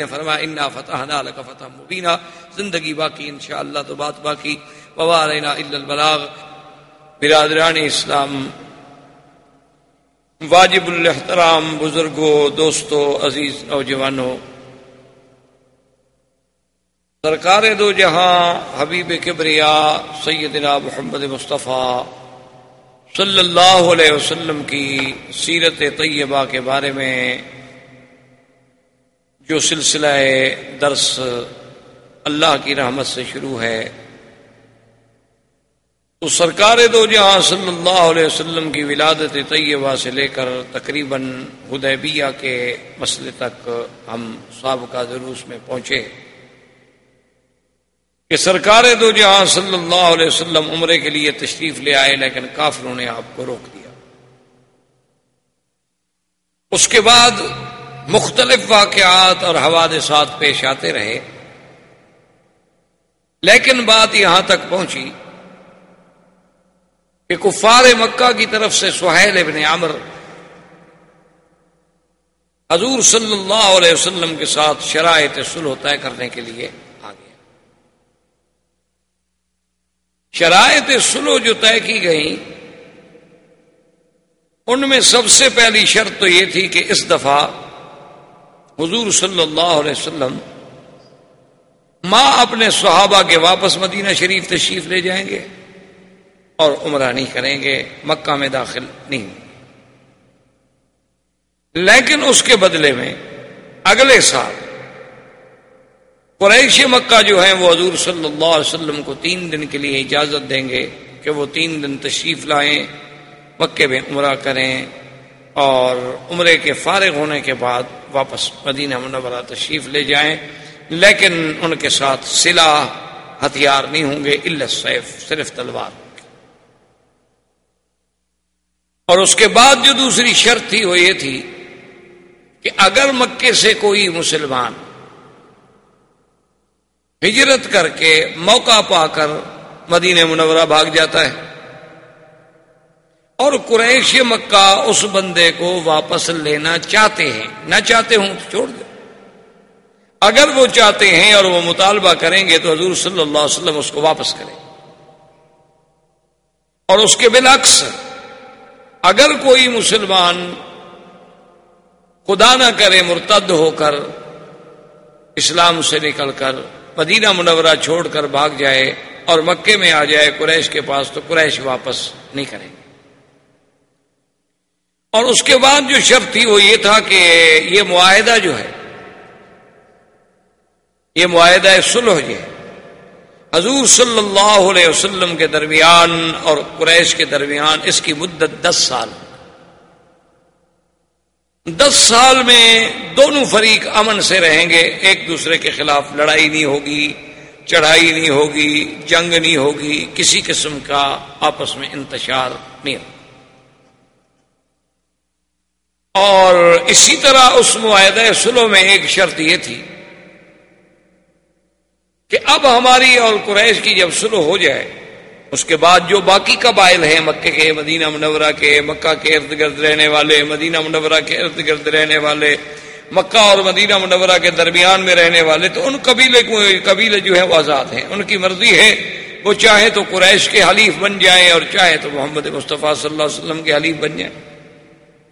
نے فرمایا، انا فتح کا فتح مبینہ زندگی باقی انشاءاللہ تو بات باقی۔ وبارنا البلاغ۔ برادران اسلام، واجب الحترام بزرگوں، دوستوں، عزیز نوجوانوں۔ سرکار دو جہاں، حبیب کبریا، سیدنا محمد مصطفیٰ صلی اللہ علیہ وسلم کی سیرت طیبہ کے بارے میں جو سلسلہ درس اللہ کی رحمت سے شروع ہے، تو سرکار دو جہاں صلی اللہ علیہ وسلم کی ولادت طیبہ سے لے کر تقریباً حدیبیہ کے مسئلے تک ہم سابقہ دروس میں پہنچے۔ کہ سرکار دو جہاں صلی اللہ علیہ وسلم عمرے کے لیے تشریف لے آئے، لیکن کافروں نے آپ کو روک دیا۔ اس کے بعد مختلف واقعات اور حوادثات پیش آتے رہے۔ لیکن بات یہاں تک پہنچی کہ کفار مکہ کی طرف سے سہیل ابن عامر حضور صلی اللہ علیہ وسلم کے ساتھ شرائط سلح طے کرنے کے لیے آ گیا شرائط سلو جو طے کی گئی ان میں سب سے پہلی شرط تو یہ تھی کہ اس دفعہ حضور صلی اللہ علیہ وسلم ماں اپنے صحابہ کے واپس مدینہ شریف تشریف لے جائیں گے اور عمرہ نہیں کریں گے، مکہ میں داخل نہیں۔ لیکن اس کے بدلے میں اگلے سال قریش مکہ جو ہیں وہ حضور صلی اللہ علیہ وسلم کو تین دن کے لیے اجازت دیں گے کہ وہ تین دن تشریف لائیں مکے میں عمرہ کریں۔ اور عمرے کے فارغ ہونے کے بعد واپس مدینہ منورہ تشریف لے جائیں، لیکن ان کے ساتھ سلا ہتھیار نہیں ہوں گے سیف، صرف تلوار۔ اور اس کے بعد جو دوسری شرط تھی وہ یہ تھی کہ اگر مکے سے کوئی مسلمان ہجرت کر کے موقع پا کر مدینہ منورہ بھاگ جاتا ہے اور قریش مکہ اس بندے کو واپس لینا چاہتے ہیں۔ نہ چاہتے ہوں تو چھوڑ دیں اگر وہ چاہتے ہیں اور وہ مطالبہ کریں گے تو حضور صلی اللہ علیہ وسلم اس کو واپس کریں۔ اور اس کے بالعکس، اگر کوئی مسلمان خدا نہ کرے مرتد ہو کر اسلام سے نکل کر مدینہ منورہ چھوڑ کر بھاگ جائے اور مکے میں آ جائے قریش کے پاس تو قریش واپس نہیں کریں۔ گے اور اس کے بعد جو شرط تھی وہ یہ تھا کہ یہ معاہدہ جو ہے، یہ معاہدہ سلح جو ہے، حضور صلی اللہ علیہ وسلم کے درمیان اور قریش کے درمیان اس کی مدت دس سال۔ دس سال میں دونوں فریق امن سے رہیں گے، ایک دوسرے کے خلاف لڑائی نہیں ہوگی، چڑھائی نہیں ہوگی، جنگ نہیں ہوگی، کسی قسم کا آپس میں انتشار نہیں۔ ہوگا اور اسی طرح اس معاہدہ سلو میں ایک شرط یہ تھی کہ اب ہماری اور قریش کی جب سلو ہو جائے، اس کے بعد جو باقی قبائل ہیں مکے کے، مدینہ منورہ کے، مکہ کے ارد گرد رہنے والے، مدینہ منورہ کے ارد گرد رہنے والے، مکہ اور مدینہ منورہ کے درمیان میں رہنے والے، تو ان قبیلے کو، قبیلے جو ہیں وہ آزاد ہیں، ان کی مرضی ہے، وہ چاہے تو قریش کے حلیف بن جائیں اور چاہے تو محمد مصطفیٰ صلی اللہ علیہ وسلم کے حلیف بن جائیں۔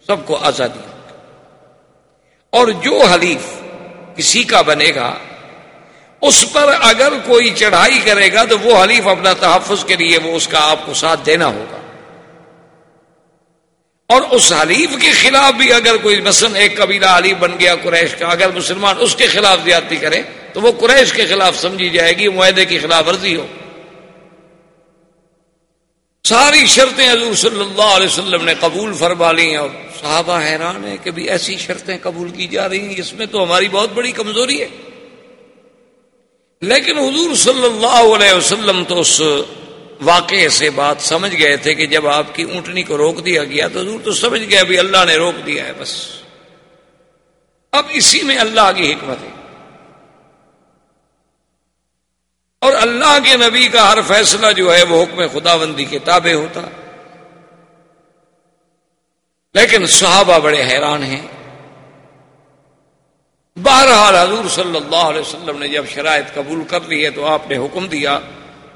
سب کو آزادی۔ اور جو حلیف کسی کا بنے گا، اس پر اگر کوئی چڑھائی کرے گا، تو وہ حلیف اپنا تحفظ کے لیے وہ اس کا آپ کو ساتھ دینا ہوگا۔ اور اس حلیف کے خلاف بھی اگر کوئی مثلا ایک قبیلہ حلیف بن گیا قریش کا، اگر مسلمان اس کے خلاف زیادتی کرے، تو وہ قریش کے خلاف سمجھی جائے گی، معاہدے کی خلاف ورزی ہو۔ ساری شرطیں حضور صلی اللہ علیہ وسلم نے قبول فرما لی اور صحابہ حیران ہے کہ بھی ایسی شرطیں قبول کی جا رہی ہیں، اس میں تو ہماری بہت بڑی کمزوری ہے۔ لیکن حضور صلی اللہ علیہ وسلم تو اس واقعے سے بات سمجھ گئے تھے کہ جب آپ کی اونٹنی کو روک دیا گیا تو حضور تو سمجھ گیا بھی اللہ نے روک دیا ہے، بس۔ اب اسی میں اللہ کی حکمت ہے۔ اور اللہ کے نبی کا ہر فیصلہ جو ہے وہ حکم خدا بندی کے تابع ہوتا۔ لیکن صحابہ بڑے حیران ہیں۔ بہرحال حضور صلی اللہ علیہ وسلم نے جب شرائط قبول کر لی ہے تو آپ نے حکم دیا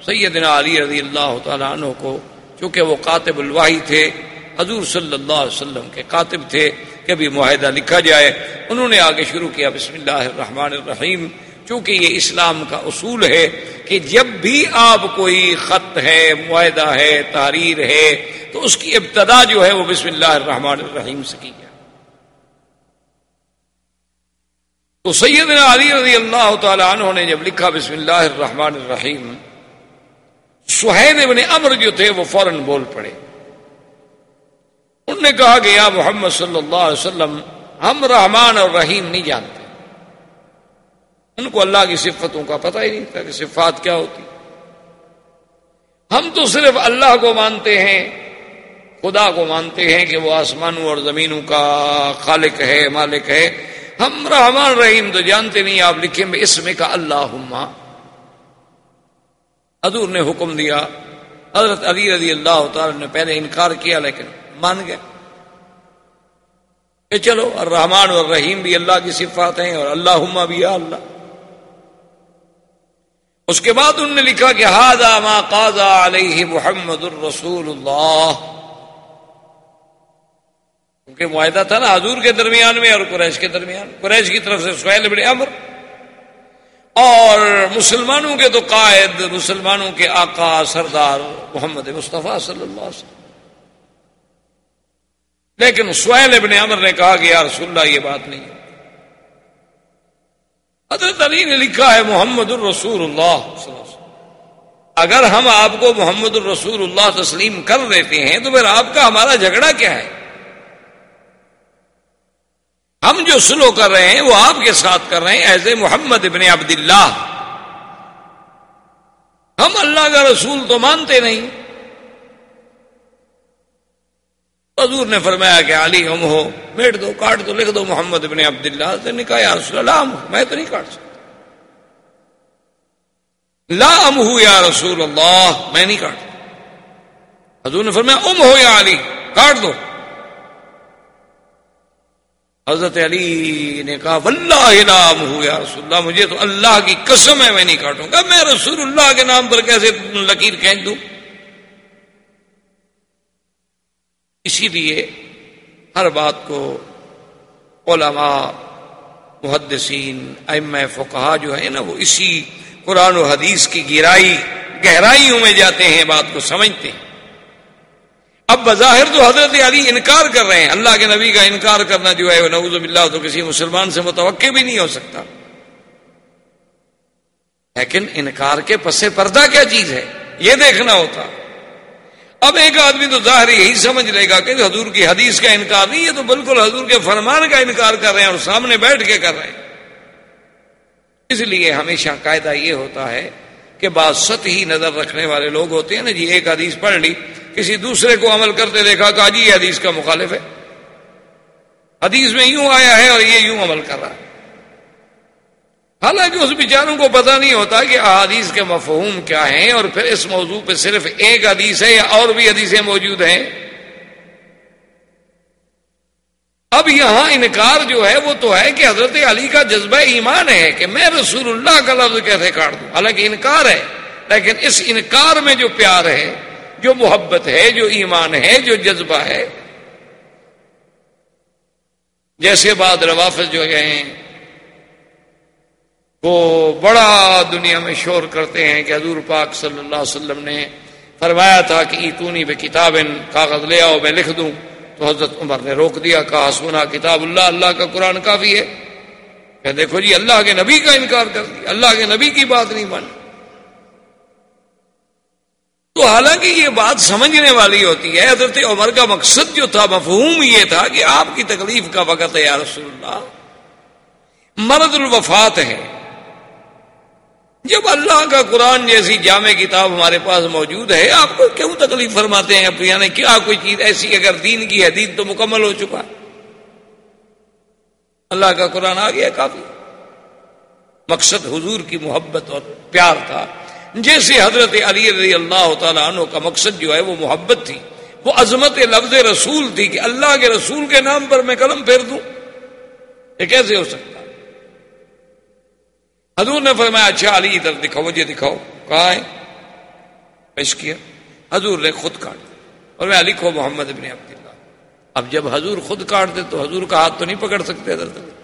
سیدنا علی رضی اللہ تعالیٰ عنہ کو، چونکہ وہ کاتب الواحی تھے، حضور صلی اللہ علیہ وسلم کے کاتب تھے کہ بھی معاہدہ لکھا جائے۔ انہوں نے آگے شروع کیا، بسم اللہ الرحمن الرحیم۔ چونکہ یہ اسلام کا اصول ہے کہ جب بھی آپ کوئی خط ہے، معاہدہ ہے، تحریر ہے، تو اس کی ابتدا جو ہے وہ بسم اللہ الرحمن الرحیم سے کی جائے تو سیدنا علی رضی اللہ تعالی عنہ نے جب لکھا بسم اللہ الرحمن الرحیم سہیل ابن امر جو تھے وہ فوراً بول پڑے۔ انہوں نے کہا کہ یا محمد صلی اللہ علیہ وسلم، ہم رحمان اور رحیم نہیں جانتے۔ ان کو اللہ کی صفتوں کا پتہ ہی نہیں تھا کہ صفات کیا ہوتی۔ ہم تو صرف اللہ کو مانتے ہیں، خدا کو مانتے ہیں کہ وہ آسمانوں اور زمینوں کا خالق ہے، مالک ہے۔ ہم رحمان رحیم تو جانتے نہیں، آپ لکھیں میں اس میں کا اللہ حضور نے حکم دیا، حضرت علی رضی اللہ تعالی نے پہلے انکار کیا لیکن مان گئے۔ کہ چلو الرحمان اور رحیم بھی اللہ کی صفات ہیں اور اللہ بھی اللہ۔ اس کے بعد انہوں نے لکھا کہ ہاضا ما قاضا علیہ محمد الرسول اللہ۔ کیونکہ معاہدہ تھا نا حضور کے درمیان میں اور قریش کے درمیان۔ قریش کی طرف سے سہیل بڑے امر اور مسلمانوں کے تو قائد، مسلمانوں کے آقا، سردار محمد مصطفیٰ صلی اللہ علیہ وسلم۔ لیکن سہیل ابن امر نے کہا کہ یار رسول اللہ، یہ بات نہیں ہے۔ حضرت علی نے لکھا ہے محمد الرسول اللہ اگر ہم آپ کو محمد الرسول اللہ تسلیم کر دیتے ہیں تو پھر آپ کا ہمارا جھگڑا کیا ہے؟ ہم جو سلو کر رہے ہیں وہ آپ کے ساتھ کر رہے ہیں ایز اے محمد ابن عبداللہ۔ ہم اللہ کا رسول تو مانتے نہیں۔ حضور نے فرمایا کہ علی ہم ہو، بیٹھ دو، کاٹ دو، لکھ دو، محمد ابن عبداللہ سے نے کہا یا رسول اللہ میں تو نہیں کاٹ سکتا۔ لا ام ہو یا رسول اللہ، میں نہیں کاٹ حضور نے فرمایا ام ہو یا علی، کاٹ دو۔ حضرت علی نے کہا، واللہ نام ہو یا رسول اللہ، مجھے تو اللہ کی قسم ہے، میں نہیں کاٹوں گا۔ میں رسول اللہ کے نام پر کیسے لکیر کھینچ دوں؟ اسی لیے ہر بات کو علماء، محدثین ام فقہا جو ہے نا، وہ اسی قرآن و حدیث کی گہرائی، گہرائیوں میں جاتے ہیں، بات کو سمجھتے ہیں۔ اب بظاہر تو حضرت علی انکار کر رہے ہیں۔ اللہ کے نبی کا انکار کرنا جو ہے وہ نوز باللہ، تو کسی مسلمان سے متوقع بھی نہیں ہو سکتا۔ لیکن انکار کے پس پردہ کیا چیز ہے؟ یہ دیکھنا ہوتا۔ اب ایک آدمی تو ظاہر یہی سمجھ لے گا کہ حضور کی حدیث کا انکار نہیں، یہ تو بالکل حضور کے فرمان کا انکار کر رہے ہیں اور سامنے بیٹھ کے کر رہے ہیں۔ اس لیے ہمیشہ قاعدہ یہ ہوتا ہے کہ بعض ست ہی نظر رکھنے والے لوگ ہوتے ہیں نا جی ایک حدیث پڑھ لی، کسی دوسرے کو عمل کرتے دیکھا کہ جی یہ حدیث کا مخالف ہے۔ حدیث میں یوں آیا ہے اور یہ یوں عمل کر رہا ہے۔ حالانکہ اس بیچاروں کو پتہ نہیں ہوتا کہ احادیث کے مفہوم کیا ہیں اور پھر اس موضوع پہ صرف ایک حدیث ہے یا اور بھی حدیثیں موجود ہیں۔ اب یہاں انکار جو ہے وہ تو ہے کہ حضرت علی کا جذبہ ایمان ہے کہ میں رسول اللہ کا لفظ کیسے کاٹ دوں۔ حالانکہ انکار ہے، لیکن اس انکار میں جو پیار ہے، جو محبت ہے، جو ایمان ہے، جو جذبہ ہے، جیسے بعد روافظ جو ہیں وہ بڑا دنیا میں شور کرتے ہیں کہ حضور پاک صلی اللہ علیہ وسلم نے فرمایا تھا کہ ایتونی پہ کتاب کاغذ لے آؤ، میں لکھ دوں۔ تو حضرت عمر نے روک دیا، کہا، سونا کتاب اللہ اللہ کا قرآن کافی ہے۔ کہ دیکھو جی اللہ کے نبی کا انکار کر دیا، اللہ کے نبی کی بات نہیں مانی۔ تو حالانکہ یہ بات سمجھنے والی ہوتی ہے، حضرت عمر کا مقصد جو تھا، مفہوم یہ تھا کہ آپ کی تکلیف کا وقت ہے، یا رسول اللہ۔ مرد الوفات ہے۔ جب اللہ کا قرآن جیسی جامع کتاب ہمارے پاس موجود ہے، آپ کو کیوں تکلیف فرماتے ہیں یعنی کیا کوئی چیز ایسی اگر دین کی ہے، دین تو مکمل ہو چکا۔ اللہ کا قرآن آ گیا کافی۔ مقصد حضور کی محبت اور پیار تھا۔ جیسے حضرت علی رضی اللہ تعالیٰ عنہ کا مقصد جو ہے، وہ محبت تھی۔ وہ عظمت لفظ رسول تھی کہ اللہ کے رسول کے نام پر میں قلم پھیر دوں۔ یہ کیسے ہو سکتا؟ حضور نے فرمایا اچھا علی، ادھر دکھاؤ، مجھے دکھاؤ، کہاں ہے؟ پیش کیا۔ حضور نے خود کاٹ اور میں علی کو محمد ابن عبداللہ۔ اب جب حضور خود کاٹ دے تو حضور کا ہاتھ تو نہیں پکڑ سکتے ادھر تک۔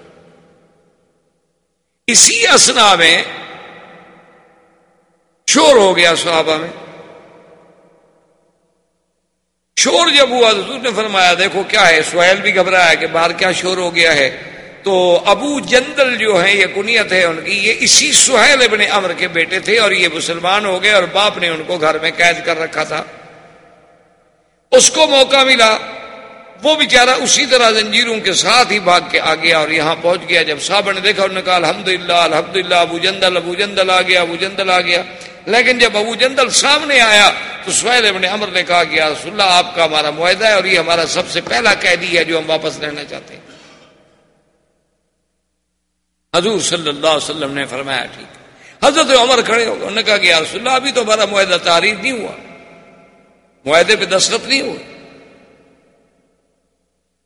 اسی اسنا میں شور ہو گیا صحابہ میں۔ شور جب ہوا، حضور نے فرمایا، دیکھو کیا ہے؟ سہیل بھی گھبرایا کہ باہر کیا شور ہو گیا ہے۔ تو ابو جندل جو ہے یہ کنیت ہے ان کی، یہ اسی سہیل ابن امر کے بیٹے تھے اور یہ مسلمان ہو گئے اور باپ نے ان کو گھر میں قید کر رکھا تھا۔ اس کو موقع ملا۔ وہ بیچارہ اسی طرح زنجیروں کے ساتھ ہی بھاگ کے آ گیا اور یہاں پہنچ گیا۔ جب صاحب نے دیکھا، انہوں نے کہا الحمد للہ الحمد للہ ابو جندل ابو جندل آ گیا، ابو جندل آ گیا۔ لیکن جب ابو جندل سامنے آیا تو سہیل ابن امر نے کہا کہ رسول اللہ، آپ کا ہمارا معاہدہ ہے اور یہ ہمارا سب سے پہلا قیدی ہے جو ہم واپس لینا چاہتے ہیں۔ حضور صلی اللہ علیہ وسلم نے فرمایا، ٹھیک حضرت عمر کھڑے ہو گئے، انہوں نے کہا کہ رسول اللہ، ابھی تو ہمارا معاہدہ تعریف نہیں ہوا۔ معاہدے پہ دستخط نہیں ہوئے۔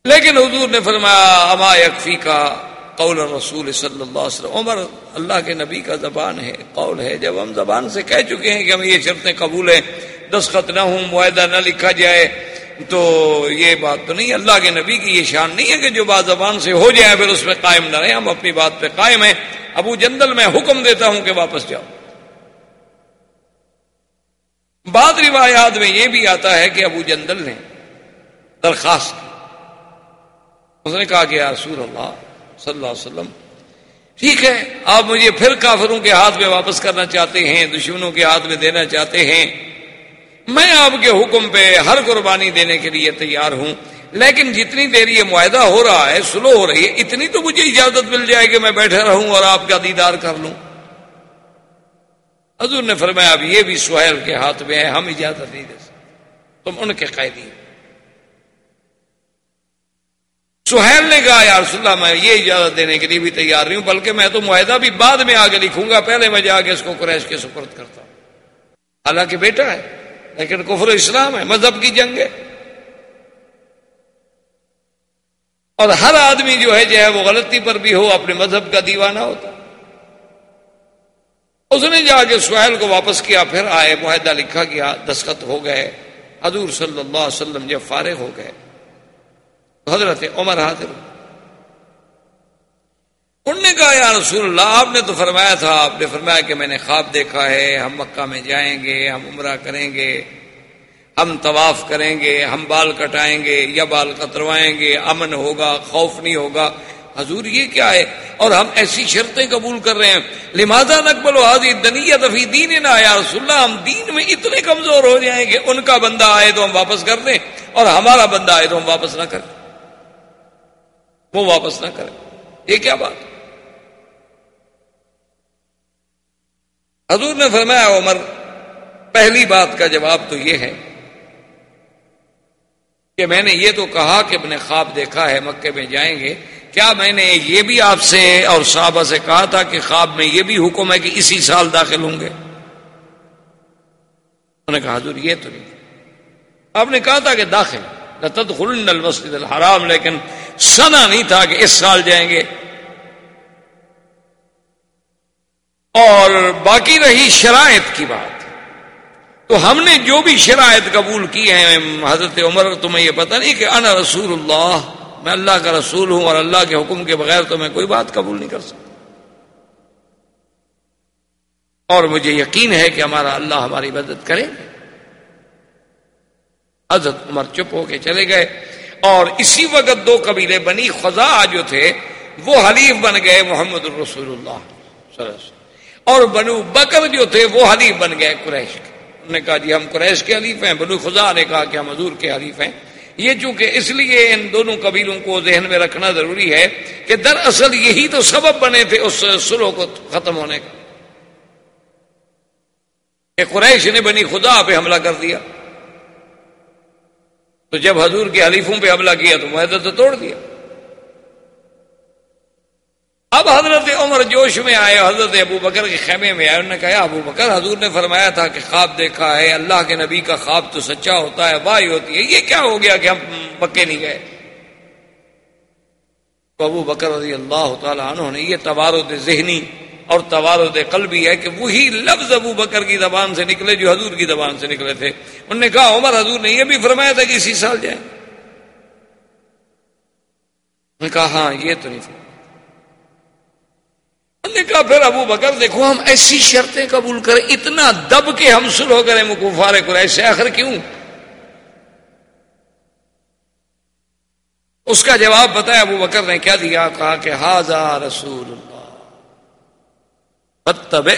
لیکن حضور نے فرمایا، اما یکفی کا قول رسول صلی اللہ علیہ وسلم۔ عمر اللہ کے نبی کا زبان ہے، قول ہے۔ جب ہم زبان سے کہہ چکے ہیں کہ ہم یہ شرطیں قبول ہیں، دستخط نہ ہوں، معاہدہ نہ لکھا جائے تو یہ بات تو نہیں اللہ کے نبی کی یہ شان نہیں ہے کہ جو بات زبان سے ہو جائے، پھر اس میں قائم نہ رہے۔ ہم اپنی بات پہ قائم ہیں۔ ابو جندل میں حکم دیتا ہوں کہ واپس جاؤ۔ بعض روایات میں یہ بھی آتا ہے کہ ابو جندل نے درخواست کی۔ اس نے کہا کہ یا رسول اللہ صلی اللہ علیہ وسلم، ٹھیک ہے، آپ مجھے پھر کافروں کے ہاتھ میں واپس کرنا چاہتے ہیں، دشمنوں کے ہاتھ میں دینا چاہتے ہیں۔ میں آپ کے حکم پہ ہر قربانی دینے کے لیے تیار ہوں، لیکن جتنی دیر یہ معاہدہ ہو رہا ہے، سلو ہو رہی ہے، اتنی تو مجھے اجازت مل جائے کہ میں بیٹھے رہوں اور آپ کا دیدار کر لوں۔ حضور نے فرمایا، اب یہ بھی سہیل کے ہاتھ میں ہے، ہم اجازت نہیں دے سکتے۔ تم ان کے قیدی سہیل نے کہا، یا رسول اللہ، میں یہ اجازت دینے کے لیے بھی تیار نہیں ہوں، بلکہ میں تو معاہدہ بھی بعد میں آگے لکھوں گا، پہلے میں جا کے اس کو قریش کے سپرد کرتا ہوں۔ حالانکہ بیٹا ہے۔ لیکن کفر اسلام ہے، مذہب کی جنگ ہے۔ اور ہر آدمی جو ہے جو ہے وہ غلطی پر بھی ہو، اپنے مذہب کا دیوانہ ہوتا۔ اس نے جا کے سہیل کو واپس کیا، پھر آئے، معاہدہ لکھا گیا ہاں، دستخط ہو گئے۔ حضور صلی اللہ علیہ وسلم جب فارغ ہو گئے۔ حضرت عمر حاضر۔ انہوں نے کہا، یا رسول اللہ، آپ نے تو فرمایا تھا، آپ نے فرمایا کہ میں نے خواب دیکھا ہے، ہم مکہ میں جائیں گے، ہم عمرہ کریں گے، ہم طواف کریں گے، ہم بال کٹائیں گے، یا بال کتروائیں گے، امن ہوگا، خوف نہیں ہوگا. حضور، یہ کیا ہے؟ اور ہم ایسی شرطیں قبول کر رہے ہیں۔ لماذا نقبل و حاضی دنیت فی دین نہ یا رسول اللہ، ہم دین میں اتنے کمزور ہو جائیں کہ ان کا بندہ آئے تو ہم واپس کر دیں، اور ہمارا بندہ آئے تو ہم واپس نہ کریں۔ وہ واپس نہ کرے یہ کیا بات؟ حضور نے فرمایا، عمر، پہلی بات کا جواب تو یہ ہے کہ میں نے یہ تو کہا کہ اپنے خواب دیکھا ہے مکے میں جائیں گے، کیا میں نے یہ بھی آپ سے اور صحابہ سے کہا تھا کہ خواب میں یہ بھی حکم ہے کہ اسی سال داخل ہوں گے؟ انہوں نے کہا، حضور، یہ تو نہیں۔ آپ نے کہا تھا کہ داخل۔ تدخلن المسجد الحرام، لیکن سنا نہیں تھا کہ اس سال جائیں گے۔ اور باقی رہی شرائط کی بات۔ تو ہم نے جو بھی شرائط قبول کی ہیں، حضرت عمر، تمہیں یہ پتہ نہیں کہ انا رسول اللہ، میں اللہ کا رسول ہوں اور اللہ کے حکم کے بغیر تو میں کوئی بات قبول نہیں کر سکتا۔ اور مجھے یقین ہے کہ ہمارا اللہ ہماری مدد کرے۔ حضرت عمر چپ ہو کے چلے گئے اور اسی وقت دو قبیلے بنی خزا جو تھے، وہ حلیف بن گئے محمد الرسول اللہ اور بنو بکر جو تھے وہ حلیف بن گئے قریش کے۔ انہوں نے کہا جی ہم قریش کے حلیف ہیں، بنو خزا نے کہا کہ ہم حضور کے حلیف ہیں۔ یہ چونکہ اس لیے ان دونوں قبیلوں کو ذہن میں رکھنا ضروری ہے کہ دراصل یہی تو سبب بنے تھے اس سلو کو ختم ہونے کا۔ کہ قریش نے بنی خدا پہ حملہ کر دیا۔ تو جب حضور کے حلیفوں پہ حملہ کیا تو معاہدہ تو توڑ دیا۔ اب حضرت عمر جوش میں آئے، حضرت ابو بکر کے خیمے میں آئے، انہوں نے کہا ابو بکر، حضور نے فرمایا تھا کہ خواب دیکھا ہے، اللہ کے نبی کا خواب تو سچا ہوتا ہے وائی ہوتی ہے، یہ کیا ہو گیا کہ ہم پکے نہیں گئے؟ تو ابو بکر رضی اللہ تعالیٰ عنہ نے یہ توارد ذہنی اور توارد قلبی ہے کہ وہی لفظ ابو بکر کی زبان سے نکلے جو حضور کی زبان سے نکلے تھے۔ انہوں نے کہا، عمر حضور نے یہ بھی فرمایا تھا کہ اسی سال جائیں۔ نے کہا ہاں یہ تو نہیں تھا نے کہا پھر ابو بکر دیکھو ہم ایسی شرطیں قبول کریں، اتنا دب کے ہم سلو کریں مکفار کو ایسے آخر کیوں؟ اس کا جواب بتایا ابو بکر نے، کیا دیا؟ کہا کہ ہاضا رسول اللہ۔ بتب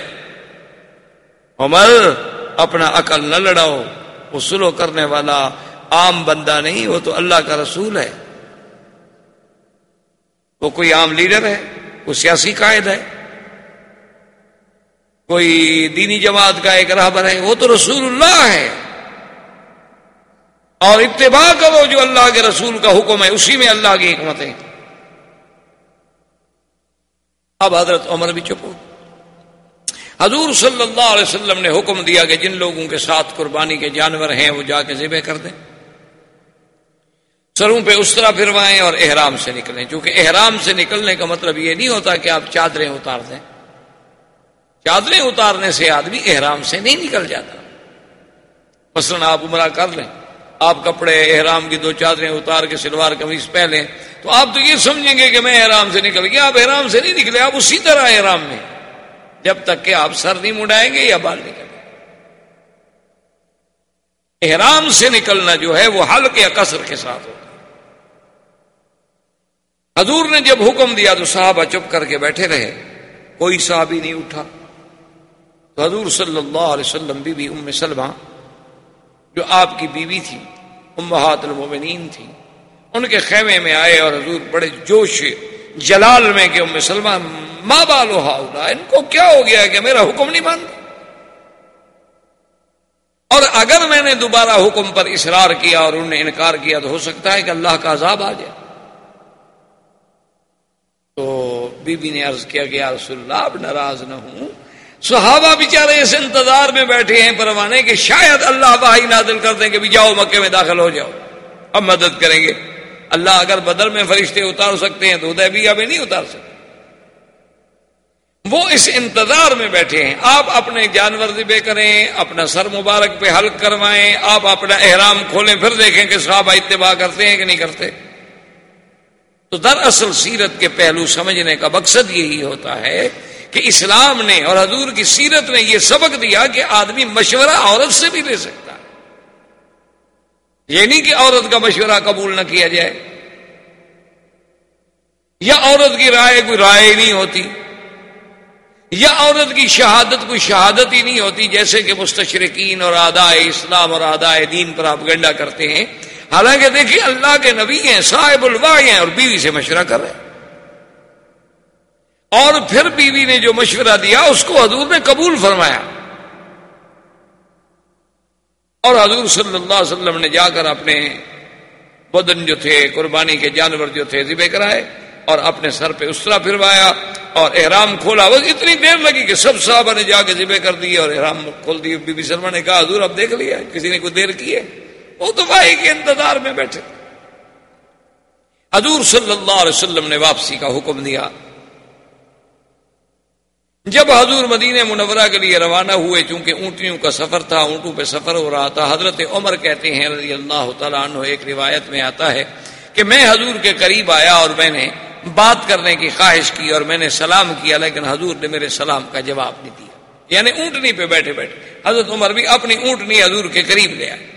عمر، اپنا عقل نہ لڑاؤ، وہ سلو کرنے والا عام بندہ نہیں، وہ تو اللہ کا رسول ہے۔ وہ کوئی عام لیڈر ہے، کوئی سیاسی قائد ہے۔ کوئی دینی جماعت کا ایک رہبر ہے، وہ تو رسول اللہ ہے۔ اور اتباع کرو جو اللہ کے رسول کا حکم ہے، اسی میں اللہ کی حکمت ہے۔ اب حضرت عمر بھی چپ ہو۔ حضور صلی اللہ علیہ وسلم نے حکم دیا کہ جن لوگوں کے ساتھ قربانی کے جانور ہیں، وہ جا کے ذبح کر دیں۔ سروں پہ اس طرح پھروائیں اور احرام سے نکلیں۔ چونکہ احرام سے نکلنے کا مطلب یہ نہیں ہوتا کہ آپ چادریں اتار دیں۔ چادریں اتارنے سے آدمی احرام سے نہیں نکل جاتا۔ مثلا آپ عمرہ کر لیں، آپ کپڑے احرام کی دو چادریں اتار کے سلوار قمیض پہلیں تو آپ تو یہ سمجھیں گے کہ میں احرام سے نکل گیا، آپ احرام سے نہیں نکلے، آپ اسی طرح احرام میں۔ جب تک کہ آپ سر نہیں مڈائیں گے یا بال نکلیں احرام سے نکلنا جو ہے وہ حلق یا کثر کے ساتھ ہوتا حضور نے جب حکم دیا تو صحابہ چپ کر کے بیٹھے رہے، کوئی صحابی نہیں اٹھا۔ تو حضور صلی اللہ علیہ وسلم، بی بی ام سلمہ، جو آپ کی بیوی تھی، امہات المومنین تھی، ان کے خیمے میں آئے اور حضور بڑے جوش جلال میں کہ ام سلمہ ماں بالو ہاؤ ان کو کیا ہو گیا کہ میرا حکم نہیں مانتا اور اگر میں نے دوبارہ حکم پر اصرار کیا اور انہوں نے انکار کیا تو ہو سکتا ہے کہ اللہ کا عذاب آ جائے۔ تو بی بی نے عرض کیا کہ یا رسول اللہ، اب ناراض نہ ہوں۔ صحابہ بیچارے اس انتظار میں بیٹھے ہیں پروانے کہ شاید اللہ بھائی نادل کر دیں کہ بھی جاؤ مکے میں داخل ہو جاؤ۔ اب مدد کریں گے۔ اللہ اگر بدر میں فرشتے اتار سکتے ہیں تو ادے بھی ابھی نہیں اتار سکتے۔ وہ اس انتظار میں بیٹھے ہیں۔ آپ اپنے جانور ذبے کریں، اپنا سر مبارک پہ حلق کروائیں، آپ اپنا احرام کھولیں، پھر دیکھیں کہ صحابہ اتباع کرتے ہیں کہ نہیں کرتے۔ تو دراصل سیرت کے پہلو سمجھنے کا مقصد یہی ہوتا ہے کہ اسلام نے اور حضور کی سیرت نے یہ سبق دیا کہ آدمی مشورہ عورت سے بھی لے سکتا ہے۔ یہ نہیں کہ عورت کا مشورہ قبول نہ کیا جائے۔ یا عورت کی رائے کوئی رائے نہیں ہوتی۔ یا عورت کی شہادت کوئی شہادت ہی نہیں ہوتی، جیسے کہ مستشرقین اور آدائے اسلام اور آدائے دین پر آپ گنڈا کرتے ہیں۔ حالانکہ دیکھیے، اللہ کے نبی ہیں، صاحب الواح ہیں اور بیوی سے مشورہ کر رہے ہیں۔ اور پھر بیوی نے جو مشورہ دیا، اس کو حضور نے قبول فرمایا۔ اور حضور صلی اللہ علیہ وسلم نے جا کر اپنے بدن جو تھے، قربانی کے جانور جو تھے، ذبح کرائے اور اپنے سر پہ اس طرح پھروایا اور احرام کھولا۔ بس اتنی دیر لگی کہ سب صحابہ نے جا کے ذبح کر دی اور احرام کھول دی۔ بی بی سلمہ نے کہا، حضور اب دیکھ لیا، کسی نے کوئی دیر کی ہے؟ وہ تو بھائی کے انتظار میں بیٹھے۔ حضور صلی اللہ علیہ وسلم نے واپسی کا حکم دیا۔ جب حضور مدینہ منورہ کے لیے روانہ ہوئے، چونکہ اونٹیوں کا سفر تھا، اونٹوں پہ سفر ہو رہا تھا، حضرت عمر کہتے ہیں رضی اللہ تعالیٰ عنہ، ایک روایت میں آتا ہے کہ میں حضور کے قریب آیا اور میں نے بات کرنے کی خواہش کی اور میں نے سلام کیا، لیکن حضور نے میرے سلام کا جواب نہیں دیا۔ یعنی اونٹنی پہ بیٹھے بیٹھے، حضرت عمر بھی اپنی اونٹنی حضور کے قریب لے آئے۔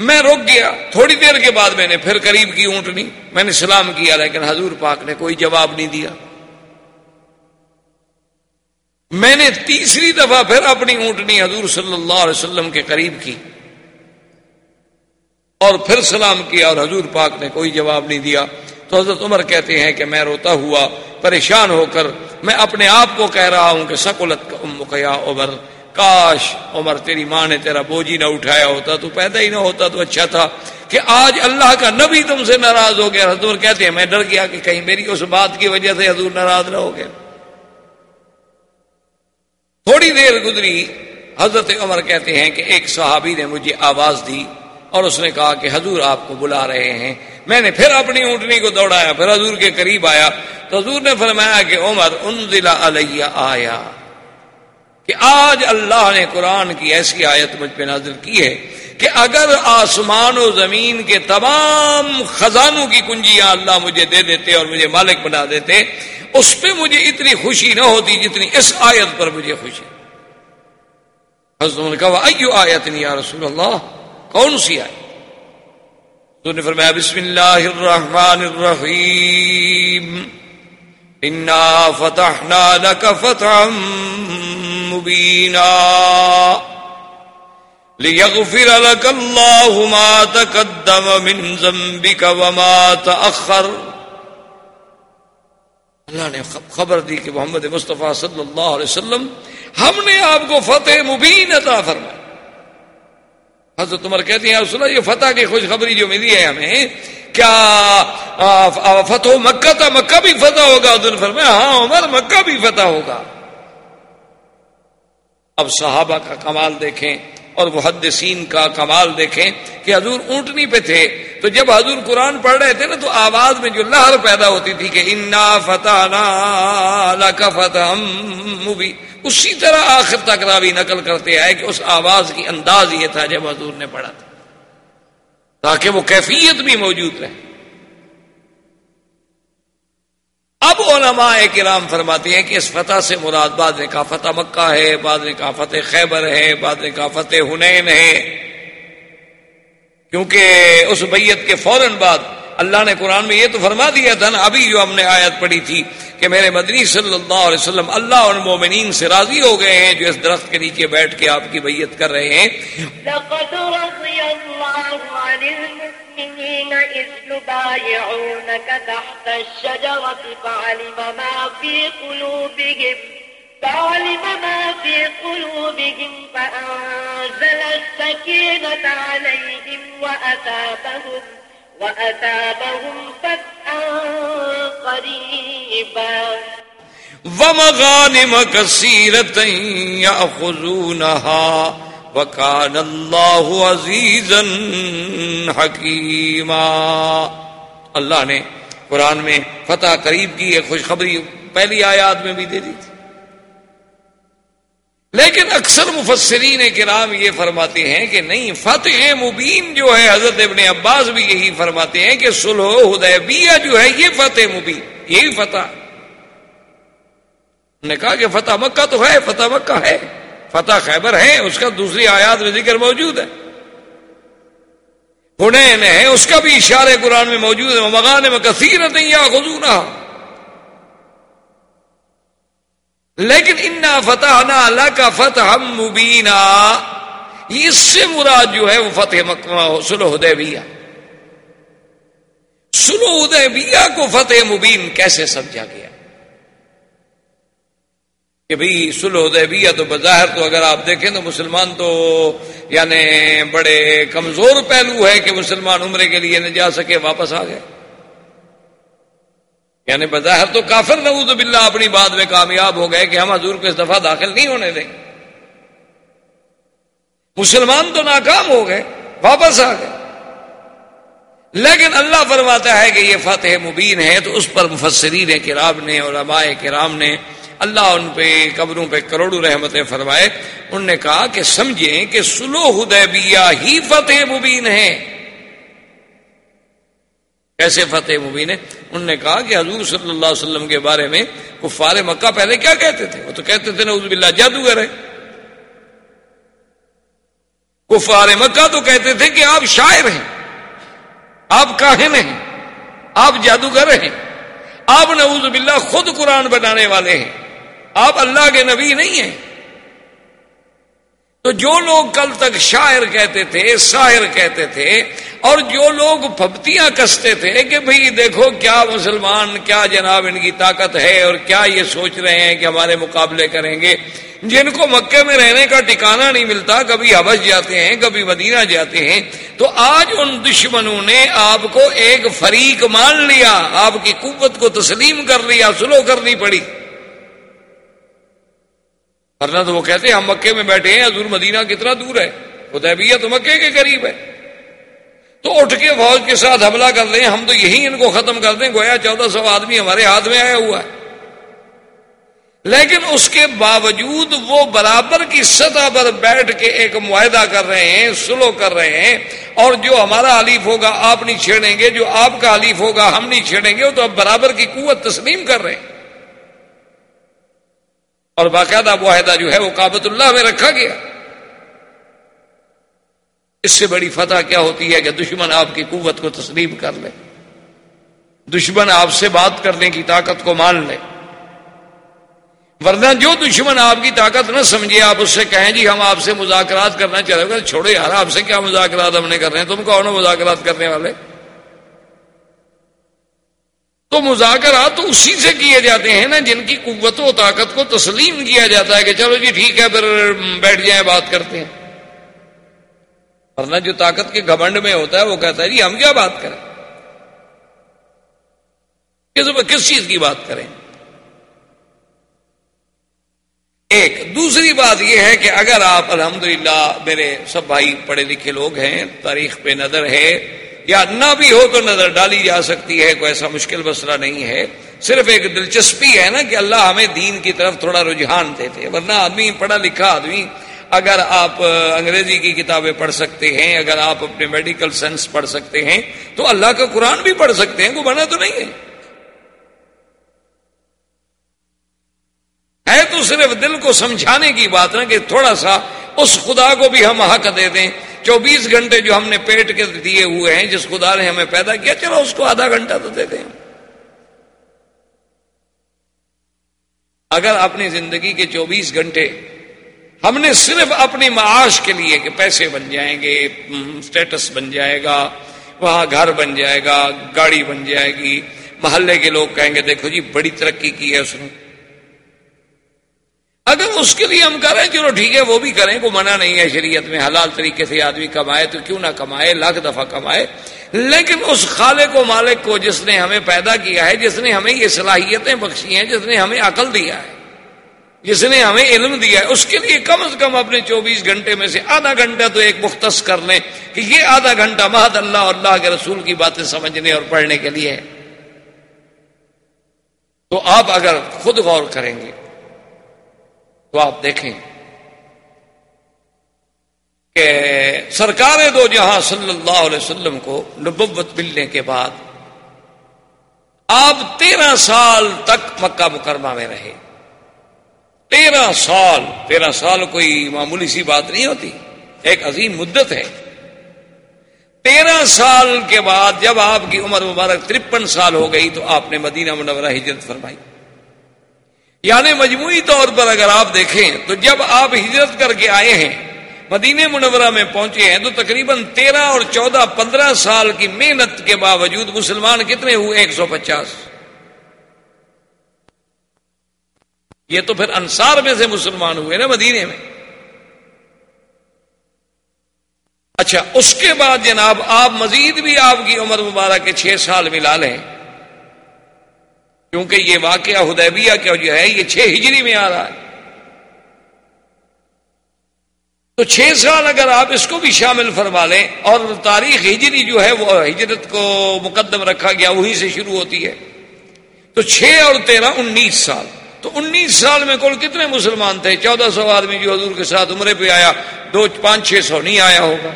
میں رک گیا، تھوڑی دیر کے بعد میں نے پھر قریب کی اونٹنی، میں نے سلام کیا، لیکن حضور پاک نے کوئی جواب نہیں دیا۔ میں نے تیسری دفعہ پھر اپنی اونٹنی حضور صلی اللہ علیہ وسلم کے قریب کی اور پھر سلام کیا اور حضور پاک نے کوئی جواب نہیں دیا۔ تو حضرت عمر کہتے ہیں کہ میں روتا ہوا، پریشان ہو کر میں اپنے آپ کو کہہ رہا ہوں کہ سکولت کا ام عمر کاش عمر تیری ماں نے تیرا بوجھی نہ اٹھایا ہوتا، تو پیدا ہی نہ ہوتا تو اچھا تھا کہ آج اللہ کا نبی تم سے ناراض ہو گیا۔ حضور کہتے ہیں، میں ڈر گیا کہ کہیں میری اس بات کی وجہ سے حضور ناراض نہ ہو گیا تھوڑی دیر گزری، حضرت عمر کہتے ہیں کہ ایک صحابی نے مجھے آواز دی اور اس نے کہا کہ حضور آپ کو بلا رہے ہیں۔ میں نے پھر اپنی اونٹنی کو دوڑایا، پھر حضور کے قریب آیا۔ تو حضور نے فرمایا کہ عمر انزل علیہ آیا۔ کہ آج اللہ نے قرآن کی ایسی آیت مجھ پہ نازل کی ہے کہ اگر آسمان و زمین کے تمام خزانوں کی کنجیاں اللہ مجھے دے دیتے اور مجھے مالک بنا دیتے، اس پہ مجھے اتنی خوشی نہ ہوتی جتنی اس آیت پر مجھے خوشی۔ حضرت نے کہا ایو آیت نہیں یا رسول اللہ؟ کون سی آئے تو نے فرمایا، بسم اللہ الرحمن الرحیم. انا فتحنا لك فتحا مبینا ليغفر لك الله ما تقدم من ذنبك وما تأخر. اللہ نے خبر دی کہ محمد مصطفیٰ صلی اللہ علیہ وسلم، ہم نے آپ کو فتح مبین عطا فرمایا حضرت عمر کہتے ہیں سنا یہ فتح کی خوشخبری جو ملی ہے ہمیں، کیا فتح مکہ تھا؟ مکہ بھی فتح ہوگا؟ دن فرمایا ہاں عمر، مکہ بھی فتح ہوگا۔ اب صحابہ کا کمال دیکھیں اور محدثین کا کمال دیکھیں کہ حضور اونٹنی پہ تھے۔ تو جب حضور قرآن پڑھ رہے تھے نا تو آواز میں جو لہر پیدا ہوتی تھی کہ انا فتح کا فتح اسی طرح آخر تک راوی نقل کرتے آئے کہ اس آواز کی انداز یہ تھا جب حضور نے پڑھا تھا۔ تاکہ وہ کیفیت بھی موجود رہے۔ اب علماء کرام فرماتے ہیں کہ اس فتح سے مراد بعد نے کہا فتح مکہ ہے، بعد نے کہا فتح خیبر ہے، بعد نے کہا فتح ہنین ہے۔ کیونکہ اس بیت کے فوراً بعد اللہ نے قرآن میں یہ تو فرما دیا تھا نا، ابھی جو ہم نے آیت پڑھی تھی کہ میرے مدنی صلی اللہ علیہ وسلم اللہ اور مومنین سے راضی ہو گئے ہیں، جو اس درخت کے نیچے بیٹھ کے آپ کی بیت کر رہے ہیں۔ لقد رضی اللہ عن يبايعونك تحت الشجرة فعلم ما في قلوبهم فعلم ما في قلوبهم فأنزل السكينة عليهم وأتابهم وأتابهم فتحا قريبا. ومغانم كثيرة يأخذونها وکان اللہ عزیز حکیمہ اللہ نے قرآن میں فتح قریب کی، ایک خوشخبری، پہلی آیات میں بھی دے دی تھی۔ لیکن اکثر مفسرین کرام یہ فرماتے ہیں کہ نہیں، فتح مبین جو ہے، حضرت ابن عباس بھی یہی فرماتے ہیں کہ سلح حدیبیہ جو ہے، یہ فتح مبین، یہی فتح۔ نے کہا کہ فتح مکہ تو ہے، فتح مکہ ہے، فتح خیبر ہے، اس کا دوسری آیات میں ذکر موجود ہے۔ ہنین ہے، اس کا بھی اشارے قرآن میں موجود ہے۔ مغان میں کثیر یا خزونہ لیکن انا فتح نہ اللہ کا فتح مبینہ اس سے مراد جو ہے وہ فتح مکمہ سلو حدیبیہ۔ سلو حدیبیہ کو فتح مبین کیسے سمجھا گیا؟ کہ بھائی سلو حدیبیہ تو بظاہر تو اگر آپ دیکھیں تو مسلمان تو یعنی بڑے کمزور پہلو ہے کہ مسلمان عمرے کے لیے نہ جا سکے، واپس آ گئے۔ یعنی بظاہر تو کافر نعوذ باللہ اپنی بات میں کامیاب ہو گئے کہ ہم حضور کو اس دفعہ داخل نہیں ہونے دیں۔ مسلمان تو ناکام ہو گئے، واپس آ گئے۔ لیکن اللہ فرماتا ہے کہ یہ فتح مبین ہے، تو اس پر مفسرین کرام نے اور ابائے کرام نے اللہ ان پہ، قبروں پہ کروڑوں رحمتیں فرمائے۔ انہوں نے کہا کہ سمجھیں کہ سلو حدیبیہ ہی فتح مبین ہے۔ کیسے فتح مبین ہے انہوں نے کہا کہ حضور صلی اللہ علیہ وسلم کے بارے میں کفار مکہ پہلے کیا کہتے تھے؟ وہ تو کہتے تھے نعوذ باللہ، جادوگر ہے کفار مکہ تو کہتے تھے کہ آپ شاعر ہیں، آپ کاہن ہیں، آپ جادوگر ہیں، آپ نعوذ باللہ خود قرآن بنانے والے ہیں، آپ اللہ کے نبی نہیں ہیں۔ تو جو لوگ کل تک شاعر کہتے تھے شاعر کہتے تھے، اور جو لوگ پھپتیاں کستے تھے کہ بھئی دیکھو کیا مسلمان، کیا جناب ان کی طاقت ہے اور کیا یہ سوچ رہے ہیں کہ ہمارے مقابلے کریں گے۔ جن کو مکے میں رہنے کا ٹھکانہ نہیں ملتا، کبھی حبش جاتے ہیں، کبھی مدینہ جاتے ہیں، تو آج ان دشمنوں نے آپ کو ایک فریق مان لیا، آپ کی قوت کو تسلیم کر لیا، سلو کرنی پڑی۔ ورنہ تو وہ کہتے ہیں ہم مکے میں بیٹھے ہیں، حضور مدینہ کتنا دور ہے؟ ادیبیہ تو مکے کے قریب ہے۔ تو اٹھ کے فوج کے ساتھ حملہ کر لیں ہم تو یہی ان کو ختم کر دیں، گویا چودہ سو آدمی ہمارے ہاتھ میں آیا ہوا ہے۔ لیکن اس کے باوجود وہ برابر کی سطح پر بیٹھ کے ایک معاہدہ کر رہے ہیں سلو کر رہے ہیں۔ اور جو ہمارا حلیف ہوگا، آپ نہیں چھیڑیں گے، جو آپ کا حلیف ہوگا، ہم نہیں چھیڑیں گے، وہ تو اب برابر کی قوت تسلیم کر رہے ہیں۔ اور باقاعدہ معاہدہ جو ہے وہ کابت اللہ میں رکھا گیا۔ اس سے بڑی فتح کیا ہوتی ہے کہ دشمن آپ کی قوت کو تسلیم کر لے۔ دشمن آپ سے بات کرنے کی طاقت کو مان لے۔ ورنہ جو دشمن آپ کی طاقت نہ سمجھے، آپ اس سے کہیں جی ہم آپ سے مذاکرات کرنا چاہتے گے چھوڑو یار، آپ سے کیا مذاکرات ہم نے کر رہے ہیں؟ تم کون ہو مذاکرات کرنے والے؟ تو مذاکرات تو اسی سے کیے جاتے ہیں نا، جن کی قوت و طاقت کو تسلیم کیا جاتا ہے کہ چلو جی ٹھیک ہے، پھر بیٹھ جائیں، بات کرتے ہیں۔ ورنہ جو طاقت کے گھمنڈ میں ہوتا ہے، وہ کہتا ہے جی ہم کیا بات کریں؟ کس چیز کی بات کریں؟ ایک، دوسری بات یہ ہے کہ اگر آپ الحمدللہ میرے سب بھائی پڑھے لکھے لوگ ہیں، تاریخ پہ نظر ہے یا نہ بھی ہو تو نظر ڈالی جا سکتی ہے، کوئی ایسا مشکل مسئلہ نہیں ہے۔ صرف ایک دلچسپی ہے نا کہ اللہ ہمیں دین کی طرف تھوڑا رجحان دیتے ورنہ آدمی، پڑھا لکھا آدمی، اگر آپ انگریزی کی کتابیں پڑھ سکتے ہیں، اگر آپ اپنے میڈیکل سائنس پڑھ سکتے ہیں، تو اللہ کا قرآن بھی پڑھ سکتے ہیں کوئی بنا تو نہیں ہے۔ ہے تو صرف دل کو سمجھانے کی بات نا کہ تھوڑا سا اس خدا کو بھی ہم حق دے دیں۔ چوبیس گھنٹے جو ہم نے پیٹ کے دیے ہوئے ہیں، جس خدا نے ہمیں پیدا کیا، چلو اس کو آدھا گھنٹہ تو دے دیں۔ اگر اپنی زندگی کے چوبیس گھنٹے ہم نے صرف اپنی معاش کے لیے کہ پیسے بن جائیں گے اسٹیٹس بن جائے گا، وہاں گھر بن جائے گا، گاڑی بن جائے گی، محلے کے لوگ کہیں گے، دیکھو جی بڑی ترقی کی ہے اس نے۔ اگر اس کے لیے ہم کریں چلو ٹھیک ہے، وہ بھی کریں کو منع نہیں ہے شریعت میں حلال طریقے سے آدمی کمائے تو کیوں نہ کمائے، لاکھ دفعہ کمائے۔ لیکن اس خالق و مالک کو جس نے ہمیں پیدا کیا ہے، جس نے ہمیں یہ صلاحیتیں بخشی ہیں، جس نے ہمیں عقل دیا ہے، جس نے ہمیں علم دیا ہے، اس کے لیے کم از کم اپنے چوبیس گھنٹے میں سے آدھا گھنٹہ تو ایک مختص کر لیں کہ یہ آدھا گھنٹہ مہد اللہ اور اللہ کے رسول کی باتیں سمجھنے اور پڑھنے کے لیے ہے۔ تو آپ اگر خود غور کریں گے تو آپ دیکھیں کہ سرکار دو جہاں صلی اللہ علیہ وسلم کو نبوت ملنے کے بعد آپ تیرہ سال تک مکہ مکرمہ میں رہے۔ تیرہ سال تیرہ سال کوئی معمولی سی بات نہیں ہوتی، ایک عظیم مدت ہے۔ تیرہ سال کے بعد جب آپ کی عمر مبارک ترپن سال ہو گئی تو آپ نے مدینہ منورہ ہجرت فرمائی۔ یعنی مجموعی طور پر اگر آپ دیکھیں تو جب آپ ہجرت کر کے آئے ہیں، مدینہ منورہ میں پہنچے ہیں، تو تقریباً تیرہ اور چودہ پندرہ سال کی محنت کے باوجود مسلمان کتنے ہوئے؟ ایک سو پچاس۔ یہ تو پھر انصار میں سے مسلمان ہوئے نا مدینے میں۔ اچھا اس کے بعد جناب آپ مزید بھی آپ کی عمر مبارک کے چھ سال ملا لیں۔ کیونکہ یہ واقعہ حدیبیہ کیا جو ہے، یہ چھ ہجری میں آ رہا ہے۔ تو چھ سال اگر آپ اس کو بھی شامل فرما لیں، اور تاریخ ہجری جو ہے، وہ ہجرت کو مقدم رکھا گیا وہیں سے شروع ہوتی ہے۔ تو چھ اور تیرہ انیس سال۔ تو انیس سال میں کل کتنے مسلمان تھے؟ چودہ سو آدمی جو حضور کے ساتھ عمرے پہ آیا، دو، پانچ، چھ سو نہیں آیا ہوگا۔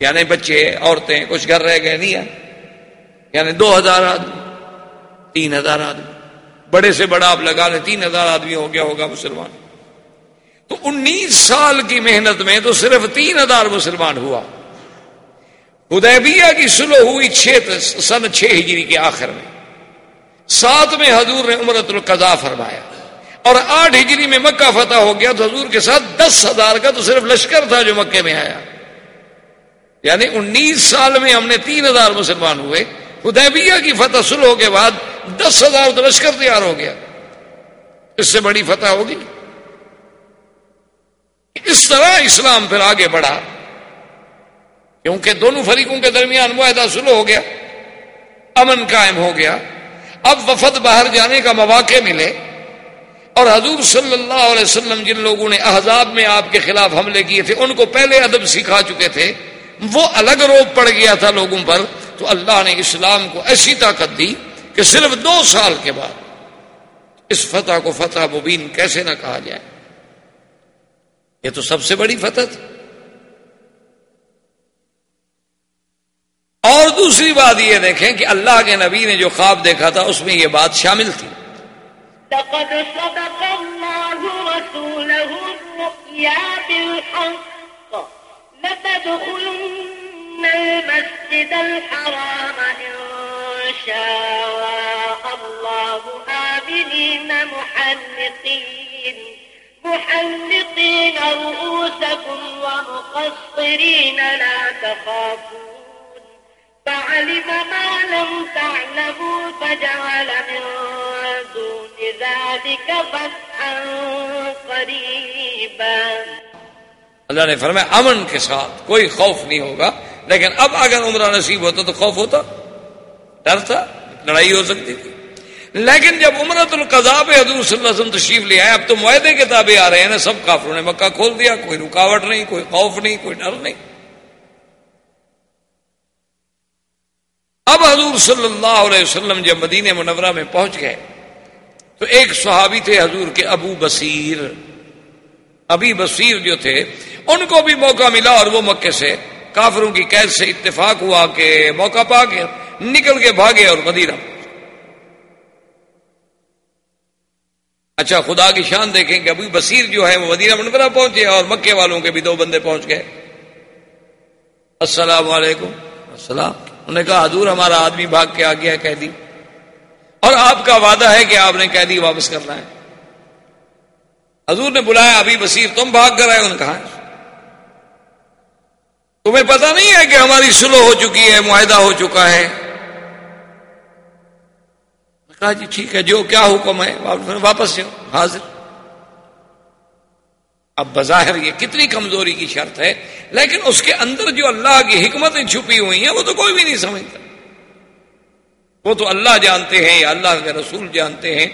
یعنی بچے، عورتیں، کچھ گھر رہ گئے، نہیں آئے یعنی دو ہزار آدمی، تین ہزار آدمی۔ بڑے سے بڑا آپ لگا لیں، تین ہزار آدمی ہو گیا ہوگا مسلمان۔ تو انیس سال کی محنت میں تو صرف تین ہزار مسلمان ہوا۔ ادیبیہ کی سلو ہوئی چھ سن چھ ہجری کے آخر میں۔ سات میں حضور نے عمرت القضا فرمایا۔ اور آٹھ ہجری میں مکہ فتح ہو گیا تو حضور کے ساتھ دس ہزار کا تو صرف لشکر تھا جو مکے میں آیا۔ یعنی انیس سال میں ہم نے تین ہزار مسلمان ہوئے۔ حدیبیہ کی فتح سلو کے بعد دس ہزار تو لشکر تیار ہو گیا۔ اس سے بڑی فتح ہوگی۔ اس طرح اسلام پھر آگے بڑھا۔ کیونکہ دونوں فریقوں کے درمیان معاہدہ سلو ہو گیا، امن قائم ہو گیا۔ اب وفد باہر جانے کا مواقع ملے۔ اور حضور صلی اللہ علیہ وسلم جن لوگوں نے احزاب میں آپ کے خلاف حملے کیے تھے، ان کو پہلے ادب سکھا چکے تھے۔ وہ الگ روپ پڑ گیا تھا لوگوں پر۔ تو اللہ نے اسلام کو ایسی طاقت دی کہ صرف دو سال کے بعد اس فتح کو فتح مبین کیسے نہ کہا جائے۔ یہ تو سب سے بڑی فتح تھی۔ اور دوسری بات یہ دیکھیں کہ اللہ کے نبی نے جو خواب دیکھا تھا، اس میں یہ بات شامل تھی۔ لقد صدق الله رسوله الرؤيا بالحق، لتدخلن إن المسجد الحرام إن شاء الله آمنين محلقين محلقين رؤوسكم ومقصرين لا تخافون فعلم ما لم تعلموا فجعل من دون ذلك فتحا قريبا اللہ نے فرمایا، امن کے ساتھ کوئی خوف نہیں ہوگا۔ لیکن اب اگر عمرہ نصیب ہوتا تو خوف ہوتا، ڈر تھا، لڑائی ہو سکتی تھی۔ لیکن جب عمرت القضاب حضور صلی اللہ علیہ وسلم تشریف لے آئے، اب تو معاہدے کتابیں آ رہے ہیں نا، سب کافروں نے مکہ کھول دیا، کوئی رکاوٹ نہیں، کوئی خوف نہیں، کوئی ڈر نہیں۔ اب حضور صلی اللہ علیہ وسلم جب مدینہ منورہ میں پہنچ گئے، تو ایک صحابی تھے حضور کے ابو بصیر۔ ابھی بصیر جو تھے، ان کو بھی موقع ملا اور وہ مکے سے کافروں کی قید سے اتفاق ہوا کہ موقع پا کے نکل کے بھاگے اور مدینہ۔ اچھا خدا کی شان دیکھیں کہ ابھی بصیر جو ہے وہ مدینہ منورہ پہنچے اور مکے والوں کے بھی دو بندے پہنچ گئے۔ السلام علیکم۔ السلام۔ انہوں نے کہا، حضور ہمارا آدمی بھاگ کے آ گیا قیدی۔ اور آپ کا وعدہ ہے کہ آپ نے قیدی واپس کرنا ہے۔ حضور نے بلایا ابھی بصیر، تم بھاگ کر آئے، انہوں نے کہا۔ تمہیں پتا نہیں ہے کہ ہماری سلو ہو چکی ہے، معاہدہ ہو چکا ہے۔ کہا جی ٹھیک ہے، جو کیا حکم ہے، واپس جاؤ حاضر۔ اب بظاہر یہ کتنی کمزوری کی شرط ہے، لیکن اس کے اندر جو اللہ کی حکمتیں چھپی ہوئی ہیں، وہ تو کوئی بھی نہیں سمجھتا۔ وہ تو اللہ جانتے ہیں یا اللہ کے رسول جانتے ہیں۔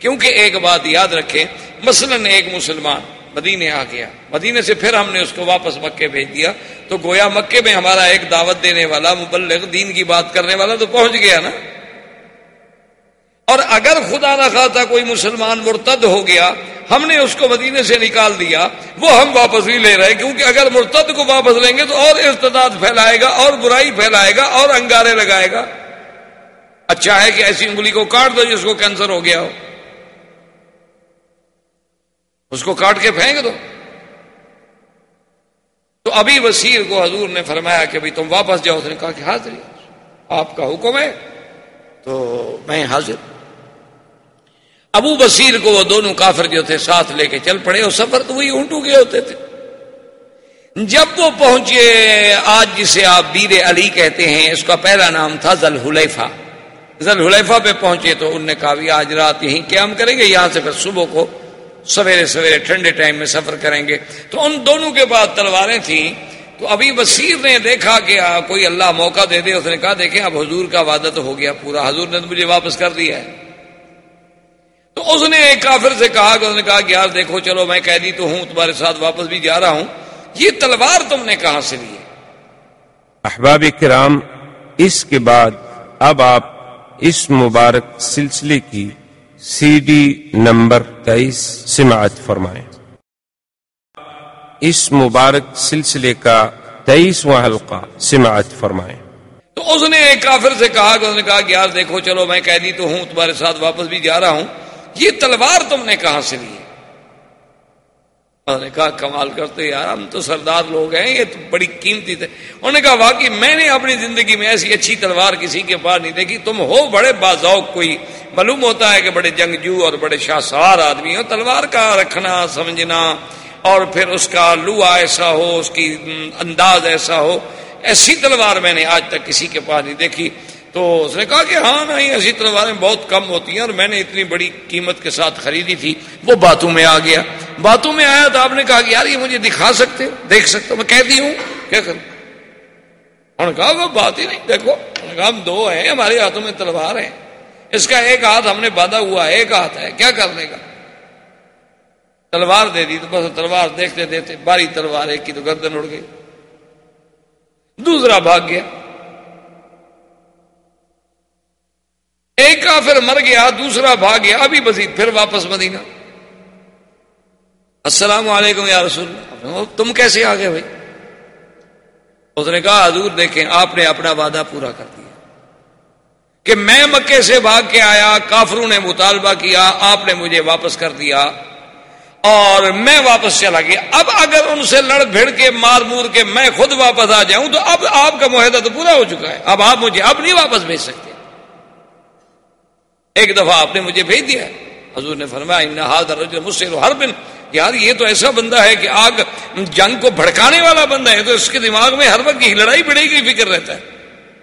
کیونکہ ایک بات یاد رکھیں، مثلا ایک مسلمان مدینے آ گیا۔ مدینے سے پھر ہم نے اس کو واپس مکے بھیج دیا۔ تو گویا مکے میں ہمارا ایک دعوت دینے والا، مبلغ دین کی بات کرنے والا تو پہنچ گیا نا۔ اور اگر خدا نہ خاصا کوئی مسلمان مرتد ہو گیا، ہم نے اس کو مدینے سے نکال دیا۔ وہ ہم واپس نہیں لے رہے، کیونکہ اگر مرتد کو واپس لیں گے تو اور ارتداد پھیلائے گا، اور برائی پھیلائے گا، اور انگارے لگائے گا۔ اچھا ہے کہ ایسی انگلی کو کاٹ دو جس کو کینسر ہو گیا ہو۔ اس کو کاٹ کے پھینک دو۔ تو ابھی وسیر کو حضور نے فرمایا کہ بھی تم واپس جاؤ۔ اس نے کہا کہ حاضر۔ آپ کا حکم ہے۔ تو میں حاضر۔ ابو بصیر کو وہ دونوں کافر جو تھے ساتھ لے کے چل پڑے اور سفر تو وہی اونٹوں کے ہوتے تھے۔ جب وہ پہنچے، آج جسے آپ بیر علی کہتے ہیں، اس کا پہلا نام تھا زل حلیفہ زل حلیفہ پہ پہنچے تو انہوں نے کہا، بھی آج رات یہیں قیام کریں گے، یہاں سے پھر صبح کو سویرے سویرے ٹھنڈے ٹائم میں سفر کریں گے۔ تو ان دونوں کے بعد تلواریں تھیں۔ تو ابھی بصیر نے دیکھا کہ کوئی اللہ موقع دے دے، اس نے کہا، دیکھیں، اب حضور کا وعدہ تو ہو گیا پورا۔ حضور نے مجھے واپس کر دیا ہے۔ تو اس نے ایک کافر سے کہا کہ، اس نے کہا کہ، یار، دیکھو، چلو، میں قیدی تو ہوں، تمہارے ساتھ واپس بھی جا رہا ہوں۔ یہ تلوار تم نے کہاں سے لی احباب کرام، اس کے بعد اب آپ اس مبارک سلسلے کی سی ڈی نمبر تیئیس سماعت فرمائیں اس مبارک سلسلے کا تیئیسواں حلقہ سماعت فرمائیں تو اس نے ایک کافر سے کہا کہ اس نے کہا کہ یار دیکھو چلو میں قیدی تو ہوں تمہارے ساتھ واپس بھی جا رہا ہوں۔ یہ تلوار تم نے کہاں سے لی؟ انہوں نے کہا، کمال کرتے یار، ہم تو سردار لوگ ہیں، یہ تو بڑی قیمتی تھے۔ انہوں نے کہا، واقعی میں نے اپنی زندگی میں ایسی اچھی تلوار کسی کے پاس نہیں دیکھی۔ تم ہو بڑے بازوق، کوئی معلوم ہوتا ہے کہ بڑے جنگجو اور بڑے شاہ سوار آدمی ہو۔ تلوار کا رکھنا، سمجھنا، اور پھر اس کا لوا ایسا ہو، اس کی انداز ایسا ہو۔ ایسی تلوار میں نے آج تک کسی کے پاس نہیں دیکھی۔ تو اس نے کہا کہ ہاں نہیں ایسی تلواریں بہت کم ہوتی ہیں اور میں نے اتنی بڑی قیمت کے ساتھ خریدی تھی، وہ باتوں میں آ گیا۔ باتوں میں آیا تو آپ نے کہا کہ یار، یہ مجھے دکھا سکتے ہو دیکھ سکتے ہو میں کہتی ہوں، کیا کروں؟ انہوں نے کہا، وہ بات ہی نہیں، دیکھو۔ انہوں نے کہا، ہم دو ہیں، ہمارے ہاتھوں میں تلوار ہے۔ اس کا ایک ہاتھ ہم نے باندھا ہوا ہے، ایک ہاتھ ہے، کیا کرنے کا؟ تلوار دے دی تو بس تلوار دیکھتے دیکھتے، باری تلوار ایک کی تو گردن اڑ گئی۔ دوسرا بھاگ گیا۔ ایک کافر مر گیا، دوسرا بھاگ گیا، ابھی بزید پھر واپس مدینہ۔ السلام علیکم یا رسول اللہ۔ تم کیسے آ گئے بھائی؟ اس نے کہا، حضور دیکھیں، آپ نے اپنا وعدہ پورا کر دیا۔ کہ میں مکے سے بھاگ کے آیا، کافروں نے مطالبہ کیا، آپ نے مجھے واپس کر دیا۔ اور میں واپس چلا گیا۔ اب اگر ان سے لڑ بھیڑ کے، مار مور کے میں خود واپس آ جاؤں، تو اب آپ کا معاہدہ تو پورا ہو چکا ہے۔ اب آپ مجھے اب نہیں واپس بھیج سکتے ایک دفعہ آپ نے مجھے بھیج دیا حضور نے فرمایا مجھ سے ہر بن یار، یہ تو ایسا بندہ ہے کہ آگ، جنگ کو بھڑکانے والا بندہ ہے، تو اس کے دماغ میں ہر وقت کی لڑائی بڑھائی کی فکر رہتا ہے۔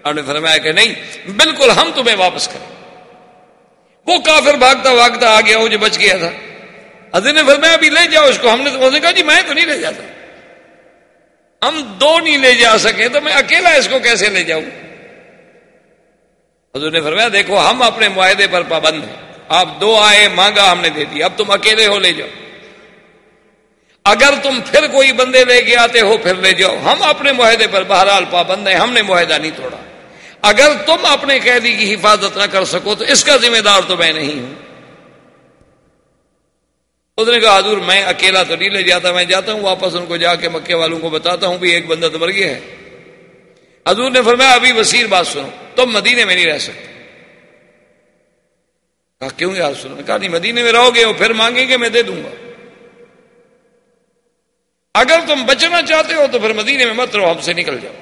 آپ نے فرمایا کہ نہیں، بالکل ہم تمہیں واپس کریں۔ وہ کافر بھاگتا بھاگتا آ گیا، وہ جو بچ گیا تھا۔ حضرت نے فرمایا، ابھی لے جاؤ اس کو۔ ہم نے تو کہا جی میں تو نہیں لے جاتا۔ ہم دو نہیں لے جا سکے، تو میں اکیلا اس کو کیسے لے جاؤں؟ حضور نے فرمایا، دیکھو، ہم اپنے معاہدے پر پابند ہیں۔ آپ دو آئے، مانگا ہم نے دے دیا اب تم اکیلے ہو لے جاؤ۔ اگر تم پھر کوئی بندے لے کے آتے ہو، پھر لے جاؤ۔ ہم اپنے معاہدے پر بہرحال پابند ہیں، ہم نے معاہدہ نہیں توڑا۔ اگر تم اپنے قیدی کی حفاظت نہ کر سکو، تو اس کا ذمہ دار تو میں نہیں ہوں۔ اس نے کہا، حضور، میں اکیلا تو نہیں لے جاتا، میں جاتا ہوں، واپس ان کو جا کے مکے والوں کو بتاتا ہوں، بھی ایک بندہ تو مر گیا ہے۔ حضور نے فرمایا، ابھی وسیر بات سنو۔ تم مدینے میں نہیں رہ سکتے۔ کہا، کیوں یار سنو؟ کہا، نہیں، مدینے میں رہو گے، وہ پھر مانگیں گے، میں دے دوں گا۔ اگر تم بچنا چاہتے ہو تو پھر مدینے میں مت رہو، ہم سے نکل جاؤ۔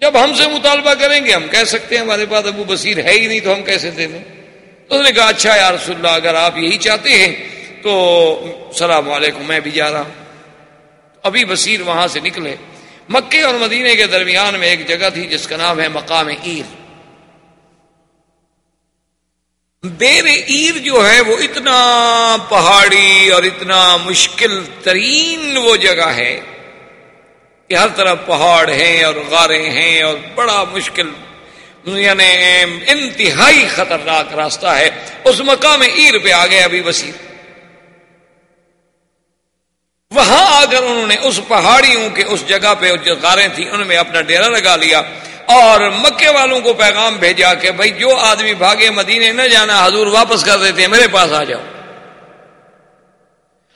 جب ہم سے مطالبہ کریں گے، ہم کہہ سکتے ہیں، ہمارے پاس ابو بصیر ہے ہی نہیں، تو ہم کیسے دے دیں؟ تو اس نے کہا اچھا یار رسول اللہ، اگر آپ یہی چاہتے ہیں، تو السلام علیکم، میں بھی جا رہا ہوں۔ ابھی بصیر وہاں سے نکلے۔ مکے اور مدینے کے درمیان میں ایک جگہ تھی جس کا نام ہے مقام عیر بیر عیر جو ہے وہ اتنا پہاڑی اور اتنا مشکل ترین وہ جگہ ہے کہ ہر طرف پہاڑ ہیں اور غاریں ہیں اور بڑا مشکل۔ یعنی انتہائی خطرناک راستہ ہے۔ اس مقام عیر پہ آ گئے ابھی وسیع۔ وہاں آ کر انہوں نے اس پہاڑیوں کے اس جگہ پہ جو غاریں تھیں، ان میں اپنا ڈیرا لگا لیا اور مکے والوں کو پیغام بھیجا کہ بھائی جو آدمی بھاگے مدینے نہ جانا، حضور واپس کر دیتے ہیں، میرے پاس آ جاؤ۔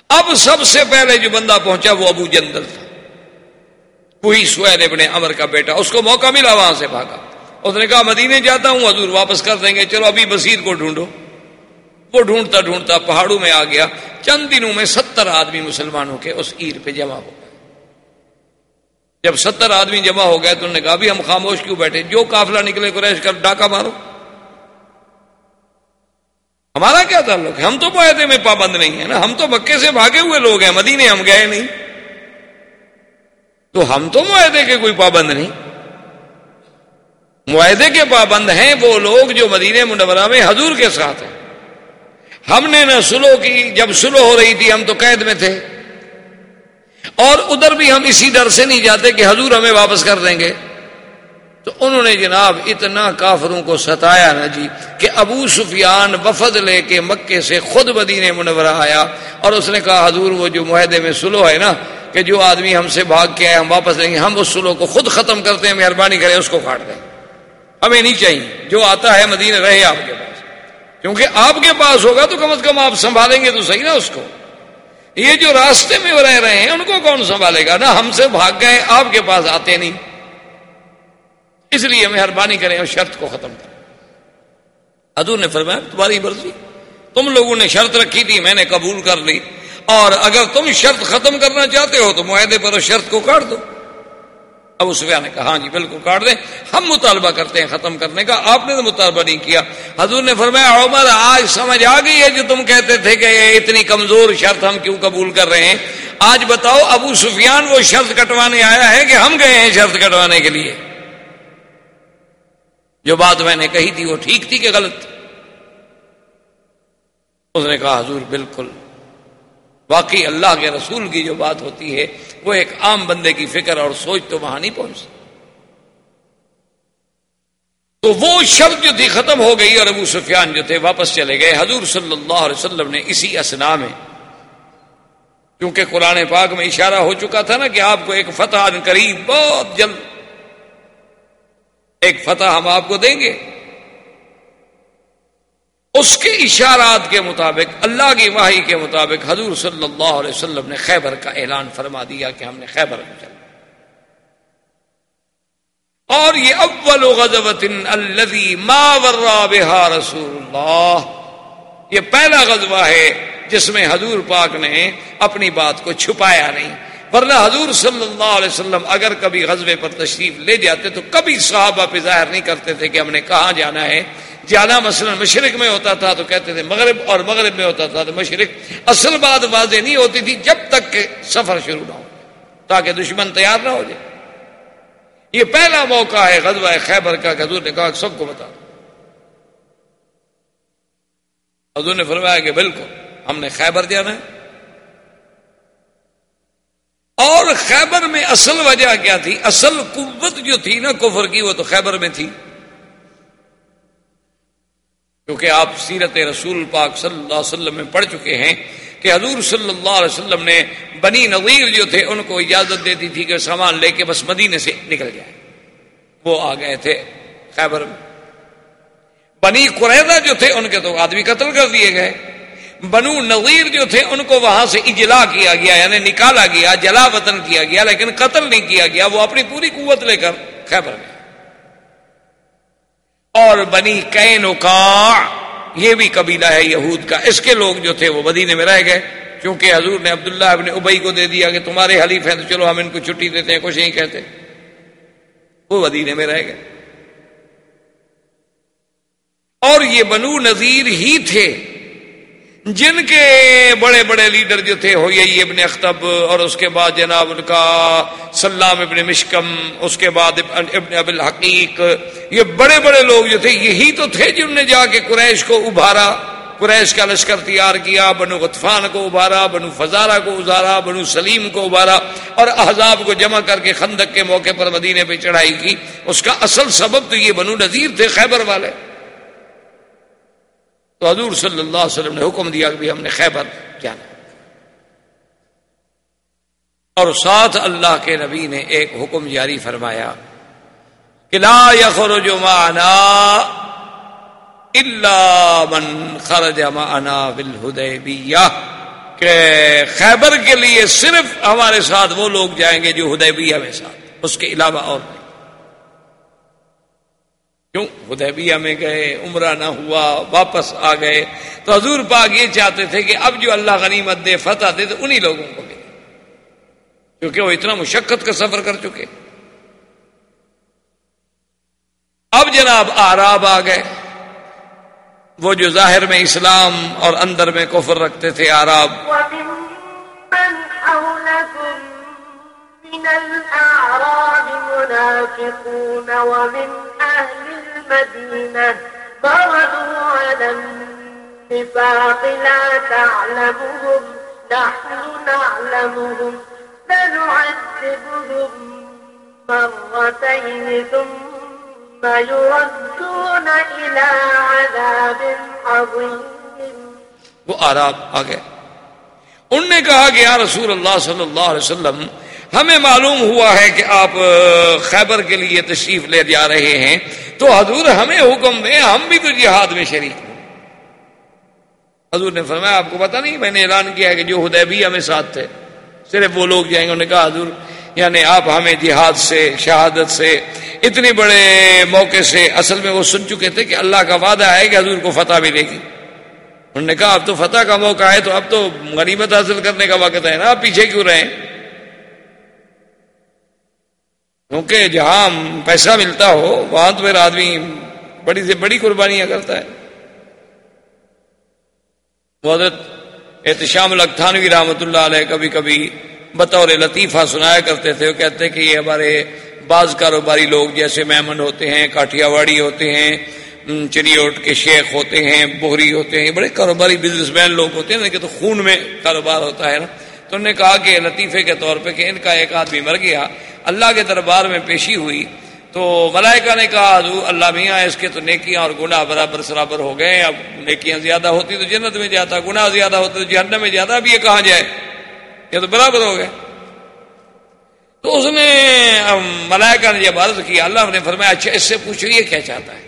اب سب سے پہلے جو بندہ پہنچا وہ ابو جندل تھا۔ وہی سویر ابن امر کا بیٹا، اس کو موقع ملا وہاں سے بھاگا۔ اس نے کہا، مدینے جاتا ہوں، حضور واپس کر دیں گے، چلو ابھی بصیر کو ڈھونڈو۔ وہ ڈھونڈتا ڈھونڈتا پہاڑوں میں آ گیا۔ چند دنوں میں ستر آدمی مسلمانوں کے اس عید پہ جمع ہو گئے۔ جب ستر آدمی جمع ہو گئے تو انہوں نے کہا بھی ہم خاموش کیوں بیٹھے؟ جو قافلہ نکلے قریش کر ڈاکہ مارو۔ ہمارا کیا تعلق؟ ہے ہم تو معاہدے میں پابند نہیں ہے نا۔ ہم تو مکے سے بھاگے ہوئے لوگ ہیں، مدینے ہم گئے نہیں۔ تو ہم تو معاہدے کے کوئی پابند نہیں۔ معاہدے کے پابند ہیں وہ لوگ جو مدینے منورہ میں حضور کے ساتھ ہیں۔ ہم نے نہ سلو کی، جب سلو ہو رہی تھی ہم تو قید میں تھے۔ اور ادھر بھی ہم اسی ڈر سے نہیں جاتے کہ حضور ہمیں واپس کر دیں گے۔ تو انہوں نے جناب اتنا کافروں کو ستایا نا جی کہ ابو سفیان وفد لے کے مکے سے خود مدینے منورہ آیا اور اس نے کہا، حضور وہ جو معاہدے میں سلو ہے نا، کہ جو آدمی ہم سے بھاگ کے آئے، ہم واپس لیں گے، ہم اس سلو کو خود ختم کرتے ہیں، مہربانی کریں اس کو کاٹ دیں۔ ہمیں نہیں چاہیے، جو آتا ہے مدینہ رہے آپ کے پاس۔ کیونکہ آپ کے پاس ہوگا تو کم از کم آپ سنبھالیں گے تو صحیح نا اس کو۔ یہ جو راستے میں رہ رہے ہیں، ان کو کون سنبھالے گا؟ نا ہم سے بھاگ گئے، آپ کے پاس آتے نہیں۔ اس لیے مہربانی کریں اور شرط کو ختم کریں۔ ادور نے فرمایا، تمہاری مرضی۔ تم لوگوں نے شرط رکھی تھی، میں نے قبول کر لی۔ اور اگر تم شرط ختم کرنا چاہتے ہو تو معاہدے پر شرط کو کاٹ دو۔ ابو سفیا نے کہا ہاں جی بالکل کاٹ دیں۔ ہم مطالبہ کرتے ہیں ختم کرنے کا۔ آپ نے تو مطالبہ نہیں کیا۔ حضور نے فرمایا، عمر، آج سمجھ آ گئی ہے جو تم کہتے تھے کہ اتنی کمزور شرط ہم کیوں قبول کر رہے ہیں۔ آج بتاؤ، ابو سفیان وہ شرط کٹوانے آیا ہے کہ ہم گئے ہیں شرط کٹوانے کے لیے۔ جو بات میں نے کہی تھی وہ ٹھیک تھی کہ غلط؟ اس نے کہا، حضور، بالکل۔ واقعی اللہ کے رسول کی جو بات ہوتی ہے، وہ ایک عام بندے کی فکر اور سوچ تو وہاں نہیں پہنچ تو وہ شرط جو تھی ختم ہو گئی اور ابو سفیان جو تھے واپس چلے گئے۔ حضور صلی اللہ علیہ وسلم نے اسی اسنا میں، کیونکہ قرآن پاک میں اشارہ ہو چکا تھا نا کہ آپ کو ایک فتح قریب بہت جلد، ایک فتح ہم آپ کو دیں گے۔ اس کے اشارات کے مطابق، اللہ کی واہی کے مطابق حضور صلی اللہ علیہ وسلم نے خیبر کا اعلان فرما دیا کہ ہم نے خیبر میں چلنا اور یہ اول غزوت الذي ما ورا بها رسول اللہ یہ پہلا غزوہ ہے جس میں حضور پاک نے اپنی بات کو چھپایا نہیں۔ ورنہ حضور صلی اللہ علیہ وسلم اگر کبھی غزبے پر تشریف لے جاتے تو کبھی صحابہ پہ ظاہر نہیں کرتے تھے کہ ہم نے کہاں جانا ہے۔ جانا مثلا مشرق میں ہوتا تھا تو کہتے تھے مغرب اور مغرب میں ہوتا تھا تو مشرق۔ اصل بات واضح نہیں ہوتی تھی جب تک کہ سفر شروع نہ ہو، تاکہ دشمن تیار نہ ہو جائے۔ یہ پہلا موقع ہے غزوہ خیبر کا کہ حضور نے کہا سب کو بتا حضور نے فرمایا کہ بالکل، ہم نے خیبر جانا ہے۔ اور خیبر میں اصل وجہ کیا تھی؟ اصل قوت جو تھی نا کفر کی، وہ تو خیبر میں تھی۔ کیونکہ آپ سیرت رسول پاک صلی اللہ علیہ وسلم میں پڑھ چکے ہیں کہ حضور صلی اللہ علیہ وسلم نے بنی نظیر جو تھے، ان کو اجازت دیتی تھی کہ سامان لے کے بس مدینے سے نکل جائے۔ وہ آ گئے تھے خیبر میں۔ بنی قریضہ جو تھے، ان کے تو آدمی قتل کر دیے گئے۔ بنو نظیر جو تھے، ان کو وہاں سے اجلا کیا گیا یعنی نکالا گیا، جلا وطن کیا گیا، لیکن قتل نہیں کیا گیا، وہ اپنی پوری قوت لے کر خیبر میں۔ اور بنی کین یہ بھی قبیلہ ہے یہود کا۔ اس کے لوگ جو تھے، وہ مدینے میں رہ گئے۔ کیونکہ حضور نے عبداللہ ابن ابئی کو دے دیا کہ تمہارے حلیف ہیں، تو چلو ہم ان کو چھٹی دیتے ہیں، کچھ نہیں کہتے۔ وہ مدینے میں رہ گئے۔ اور یہ بنو نذیر ہی تھے۔ جن کے بڑے بڑے لیڈر جو تھے ہو ابن اختب اور اس کے بعد جناب ان کا سلام ابن مشکم، اس کے بعد ابن اب الحقیق، یہ بڑے بڑے لوگ جو تھے، یہی تو تھے جنہوں نے جا کے قریش کو ابھارا۔ قریش کا لشکر تیار کیا، بنو غطفان کو ابھارا، بنو فزارہ کو ابھارا، بنو سلیم کو ابھارا، اور احزاب کو جمع کر کے خندق کے موقع پر مدینے پہ چڑھائی کی۔ اس کا اصل سبب تو یہ بنو نذیر تھے، خیبر والے۔ تو حضور صلی اللہ علیہ وسلم نے حکم دیا کہ بھی ہم نے خیبر جانا اور ساتھ اللہ کے نبی نے ایک حکم جاری فرمایا کہ لا یخرج معنا الا من خرج معنا بالحدیبیہ، کہ خیبر کے لیے صرف ہمارے ساتھ وہ لوگ جائیں گے جو حدیبیہ میں ساتھ، اس کے علاوہ اور نہیں کیوں؟ حدیبیہ میں گئے، عمرہ نہ ہوا، واپس آ گئے۔ تو حضور پاک یہ چاہتے تھے کہ اب جو اللہ غنیمت دے، فتح دے، تو انہی لوگوں کو ملے کیونکہ وہ اتنا مشقت کا سفر کر چکے۔ اب جناب آراب آ گئے۔ وہ جو ظاہر میں اسلام اور اندر میں کفر رکھتے تھے آراب من الأعراب منافقون ومن أهل المدينة بردوا على النفاق لا تعلمهم، نحن نعلمهم فنعذبهم مرتين ثم يردون إلى عذاب عظيم. وہ آراب آ گئے ان نے کہا کہ یا رسول اللہ صلی اللہ علیہ وسلم ہمیں معلوم ہوا ہے کہ آپ خیبر کے لیے تشریف لے جا رہے ہیں، تو حضور ہمیں حکم دیں، ہم بھی تو جہاد میں شریک ہوں۔ حضور نے فرمایا، آپ کو پتا نہیں، میں نے اعلان کیا ہے کہ جو ہدے ہمیں ساتھ تھے، صرف وہ لوگ جائیں گے۔ انہوں نے کہا، حضور یعنی آپ ہمیں جہاد سے، شہادت سے، اتنے بڑے موقع سے اصل میں وہ سن چکے تھے کہ اللہ کا وعدہ ہے کہ حضور کو فتح ملے گی۔ انہوں نے کہا، اب تو فتح کا موقع ہے، تو اب تو غنیمت حاصل کرنے کا وقت ہے نا، آپ پیچھے کیوں رہے ہیں؟ کیونکہ جہاں پیسہ ملتا ہو، وہاں تو میرا آدمی بڑی سے بڑی قربانیاں کرتا ہے۔ احتشام الگتھانوی رحمۃ اللہ علیہ کبھی کبھی بطور لطیفہ سنایا کرتے تھے۔ وہ کہتے کہ یہ ہمارے بعض کاروباری لوگ جیسے میمن ہوتے ہیں کاٹیا واڑی ہوتے ہیں، چریوٹ کے شیخ ہوتے ہیں بوہری ہوتے ہیں۔ بڑے کاروباری بزنس مین لوگ ہوتے ہیں کہ تو خون میں کاروبار ہوتا ہے نا۔ تو انہوں نے کہا کہ لطیفے کے طور پہ کہ ان کا ایک آدمی مر گیا، اللہ کے دربار میں پیشی ہوئی، تو ملائکہ نے کہا، حضور، اللہ میاں، اس کے تو نیکیاں اور گناہ برابر سرابر ہو گئے اب نیکیاں زیادہ ہوتی تو جنت میں جاتا، گناہ زیادہ ہوتے تو جہنم میں جاتا، اب یہ کہاں جائے؟ یہ تو برابر ہو گئے. تو اس نے ملائکہ نے جب عرض کیا، اللہ نے فرمایا اچھا اس سے پوچھو، یہ کیا چاہتا ہے؟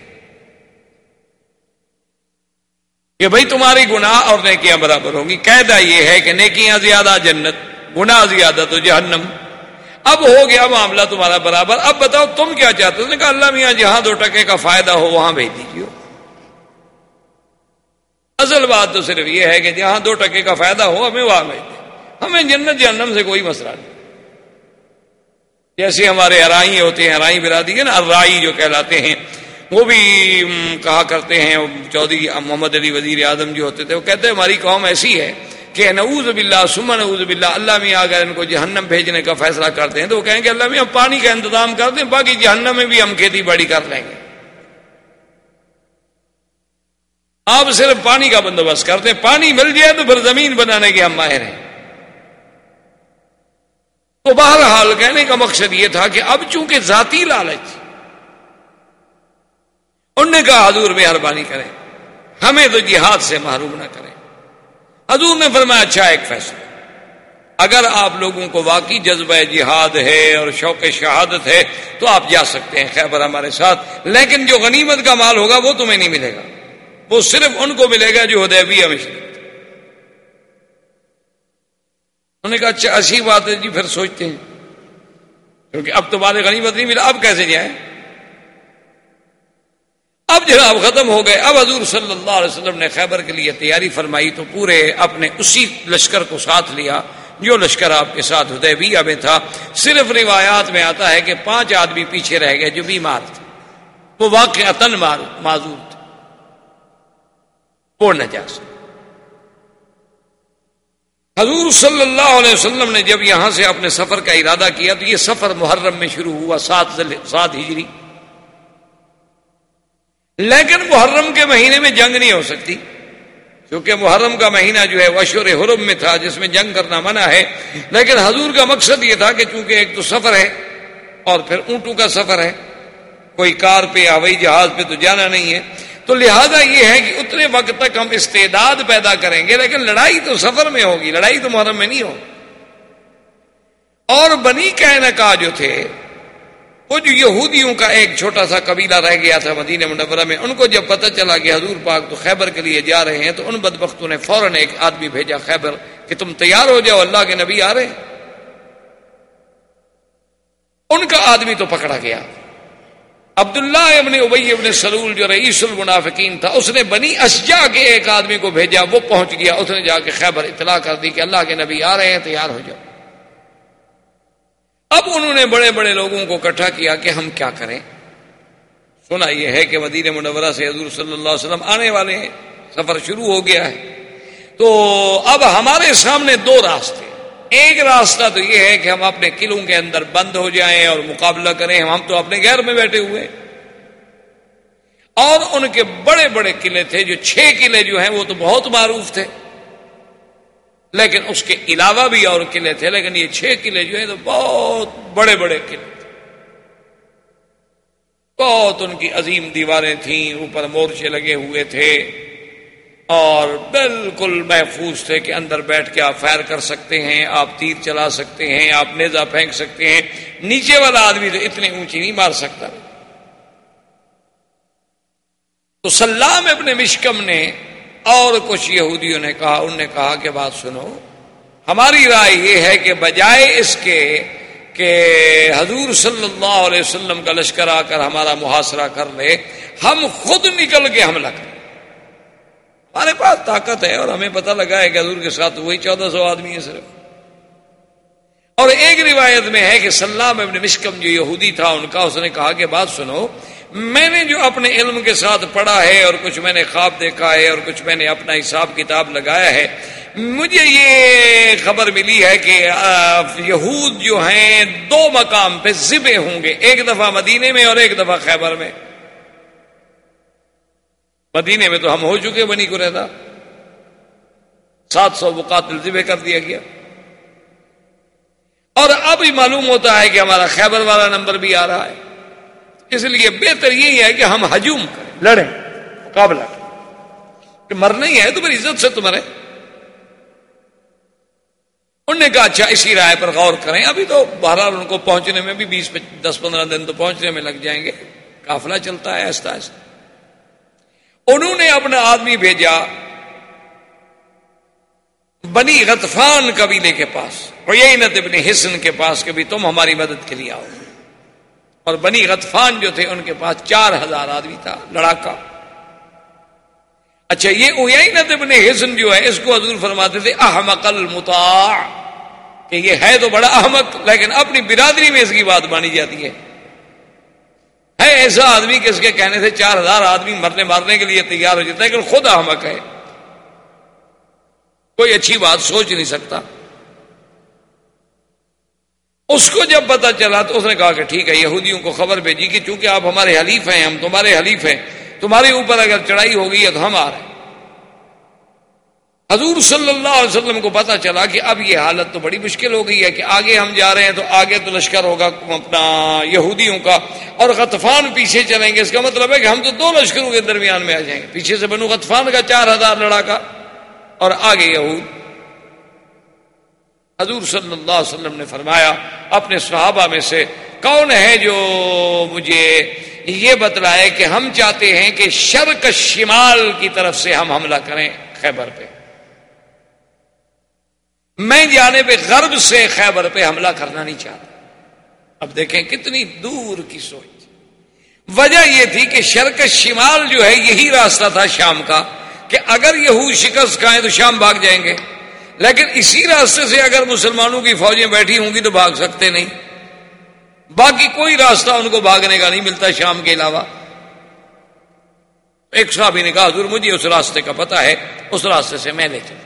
کہ بھائی تمہاری گناہ اور نیکیاں برابر ہوں گی؟ قیدا یہ ہے کہ نیکیاں زیادہ جنت، گناہ زیادہ تو جہنم۔ اب ہو گیا معاملہ تمہارا برابر، اب بتاؤ تم کیا چاہتے ہو؟ کہا، اللہ میاں جہاں دو ٹکے کا فائدہ ہو، وہاں بھیج دیجیے۔ اصل بات تو صرف یہ ہے کہ جہاں دو ٹکے کا فائدہ ہو، ہمیں وہاں بھیج دیں۔ ہمیں جنت، جہنم سے کوئی مسئلہ نہیں۔ جیسے ہمارے ارائی ہوتے ہیں ارائی برادری ہے نا ارائی جو کہلاتے ہیں وہ بھی کہا کرتے ہیں چودھری محمد علی وزیر اعظم جو ہوتے تھے، وہ کہتے ہیں ہماری قوم ایسی ہے کہ نعوذ باللہ سما نعوذ باللہ، اللہ میاں اگر ان کو جہنم بھیجنے کا فیصلہ کرتے ہیں تو وہ کہیں گے اللہ میاں پانی کا انتظام کر دیں، باقی جہنم میں بھی ہم کھیتی باڑی کر لیں گے۔ آپ صرف پانی کا بندوبست کرتے ہیں پانی مل جائے تو پھر زمین بنانے کے ہم ماہر ہیں۔ تو بہرحال کہنے کا مقصد یہ تھا کہ اب چونکہ ذاتی لالچ انہوں نے کہا حضور مہربانی کریں۔ ہمیں تو جہاد سے محروم نہ کریں۔ حضور نے فرمایا اچھا ایک فیصلہ۔ اگر آپ لوگوں کو واقعی جذبہ جہاد ہے اور شوق شہادت ہے، تو آپ جا سکتے ہیں، خیبر ہمارے ساتھ۔ لیکن جو غنیمت کا مال ہوگا، وہ تمہیں نہیں ملے گا۔ وہ صرف ان کو ملے گا جو ہدیبیہ میں انہوں نے کہا اچھا اچھی بات ہے جی پھر سوچتے ہیں۔ کیونکہ اب تو مال غنیمت نہیں ملا، اب کیسے جائیں؟ اب جناب ختم ہو گئے۔ اب حضور صلی اللہ علیہ وسلم نے خیبر کے لیے تیاری فرمائی تو پورے اپنے اسی لشکر کو ساتھ لیا، جو لشکر آپ کے ساتھ ہدے میں تھا۔ صرف روایات میں آتا ہے کہ پانچ آدمی پیچھے رہ گئے، جو بیمار تھے۔ وہ واقع تن معذور تھے۔ وہ نہ جا سکتے حضور صلی اللہ علیہ وسلم نے جب یہاں سے اپنے سفر کا ارادہ کیا تو یہ سفر محرم میں شروع ہوا، سات سات ہجری۔ لیکن محرم کے مہینے میں جنگ نہیں ہو سکتی۔ کیونکہ محرم کا مہینہ جو ہے وشور حرم میں تھا، جس میں جنگ کرنا منع ہے۔ لیکن حضور کا مقصد یہ تھا کہ چونکہ ایک تو سفر ہے اور پھر اونٹوں کا سفر ہے، کوئی کار پہ ہوائی جہاز پہ تو جانا نہیں ہے۔ تو لہذا یہ ہے کہ اتنے وقت تک ہم استعداد پیدا کریں گے، لیکن لڑائی تو سفر میں ہوگی، لڑائی تو محرم میں نہیں ہوگی۔ اور بنی کا جو تھے وہ جو یہودیوں کا ایک چھوٹا سا قبیلہ رہ گیا تھا مدینہ منورہ میں، ان کو جب پتہ چلا کہ حضور پاک تو خیبر کے لیے جا رہے ہیں، تو ان بدبختوں نے فوراً ایک آدمی بھیجا خیبر کہ تم تیار ہو جاؤ، اللہ کے نبی آ رہے ہیں۔ ان کا آدمی تو پکڑا گیا۔ عبداللہ ابن ابئی ابن سلول جو رئیس المنافقین تھا، اس نے بنی اشجا کے ایک آدمی کو بھیجا، وہ پہنچ گیا، اس نے جا کے خیبر اطلاع کر دی کہ اللہ کے نبی آ رہے ہیں، تیار ہو جاؤ۔ اب انہوں نے بڑے بڑے لوگوں کو اکٹھا کیا کہ ہم کیا کریں۔ سنا یہ ہے کہ مدین منورہ سے حضور صلی اللہ علیہ وسلم آنے والے ہیں، سفر شروع ہو گیا ہے۔ تو اب ہمارے سامنے دو راستے۔ ایک راستہ تو یہ ہے کہ ہم اپنے قلعوں کے اندر بند ہو جائیں اور مقابلہ کریں۔ ہم تو اپنے گھر میں بیٹھے ہوئے اور ان کے بڑے بڑے قلعے تھے، جو چھ قلعے جو ہیں وہ تو بہت معروف تھے۔ لیکن اس کے علاوہ بھی اور قلعے تھے، لیکن یہ چھ قلعے جو ہیں تو بہت بڑے بڑے قلعے تھے۔ بہت ان کی عظیم دیواریں تھیں، اوپر مورچے لگے ہوئے تھے۔ اور بالکل محفوظ تھے کہ اندر بیٹھ کے آپ فائر کر سکتے ہیں، آپ تیر چلا سکتے ہیں، آپ نیزا پھینک سکتے ہیں۔ نیچے والا آدمی تو اتنی اونچی نہیں مار سکتا۔ تو سلام ابن مشکم نے اور کچھ یہودیوں نے کہا انہوں نے کہا کہ بات سنو۔ ہماری رائے یہ ہے کہ بجائے اس کے کہ حضور صلی اللہ علیہ وسلم کا لشکر آ کر ہمارا محاصرہ کر لے، ہم خود نکل کے حملہ کریں۔ ہمارے پاس طاقت ہے اور ہمیں پتہ لگا ہے کہ حضور کے ساتھ وہی چودہ سو آدمی ہے صرف۔ اور ایک روایت میں ہے کہ سلام ابن مشکم جو یہودی تھا، ان کا اس نے کہا کہ بات سنو میں نے جو اپنے علم کے ساتھ پڑھا ہے اور کچھ میں نے خواب دیکھا ہے اور کچھ میں نے اپنا حساب کتاب لگایا ہے، مجھے یہ خبر ملی ہے کہ یہود جو ہیں، دو مقام پہ ذبے ہوں گے، ایک دفعہ مدینے میں اور ایک دفعہ خیبر میں۔ مدینے میں تو ہم ہو چکے بنی کو رہتا سات سو مقاتل ذبے کر دیا گیا۔ اور اب ہی معلوم ہوتا ہے کہ ہمارا خیبر والا نمبر بھی آ رہا ہے۔ اس لیے بہتر یہی ہے کہ ہم ہجوم کریں، لڑیں، مقابلہ کریں۔ کہ مرنا ہی ہے تو میری عزت سے تمہارے انہوں نے کہا اچھا اسی رائے پر غور کریں۔ ابھی تو بہرحال ان کو پہنچنے میں بھی بیس، دس، پندرہ دن تو پہنچنے میں لگ جائیں گے۔ قافلہ چلتا ہے ایسا ایسا انہوں نے اپنا آدمی بھیجا بنی غطفان قبیلے کے پاس عینت ابن حسن کے پاس کہ بھی تم ہماری مدد کے لیے آؤ۔ اور بنی غطفان جو تھے ان کے پاس چار ہزار آدمی تھا، لڑاکا۔ اچھا یہ عینت ابن حسن جو ہے، اس کو حضور فرماتے تھے، احمق المطاع۔ کہ یہ ہے تو بڑا احمق، لیکن اپنی برادری میں اس کی بات مانی جاتی ہے۔ ہے ایسا آدمی کہ اس کے کہنے سے چار ہزار آدمی مرنے مارنے کے لیے تیار ہو جاتا ہے، لیکن خود احمق ہے۔ کوئی اچھی بات سوچ نہیں سکتا۔ اس کو جب پتا چلا تو اس نے کہا کہ ٹھیک ہے، یہودیوں کو خبر بھیجی کہ چونکہ آپ ہمارے حلیف ہیں، ہم تمہارے حلیف ہیں، تمہارے اوپر اگر چڑھائی ہو گئی ہے تو ہم آ رہے ہیں۔ حضور صلی اللہ علیہ وسلم کو پتا چلا کہ اب یہ حالت تو بڑی مشکل ہو گئی ہے کہ آگے ہم جا رہے ہیں تو آگے تو لشکر ہوگا اپنا یہودیوں کا اور غطفان پیچھے چلیں گے۔ اس کا مطلب ہے کہ ہم تو دو لشکروں کے درمیان میں آ جائیں گے۔ پیچھے سے بنو غطفان کا چار ہزار لڑا کا اور آگے یہود۔ حضور صلی اللہ علیہ وسلم نے فرمایا، اپنے صحابہ میں سے، کون ہے جو مجھے یہ بتلائے کہ ہم چاہتے ہیں کہ شرک شمال کی طرف سے ہم حملہ کریں خیبر پہ؟ میں جانے پہ غرب سے خیبر پہ حملہ کرنا نہیں چاہتا۔ اب دیکھیں کتنی دور کی سوچ۔ وجہ یہ تھی کہ شرک شمال جو ہے، یہی راستہ تھا شام کا کہ اگر یہ شکست کھائیں تو شام بھاگ جائیں گے۔ لیکن اسی راستے سے اگر مسلمانوں کی فوجیں بیٹھی ہوں گی تو بھاگ سکتے نہیں۔ باقی کوئی راستہ ان کو بھاگنے کا نہیں ملتا شام کے علاوہ۔ ایک صحابی نے کہا، حضور، مجھے اس راستے کا پتا ہے، اس راستے سے میں لے چلتا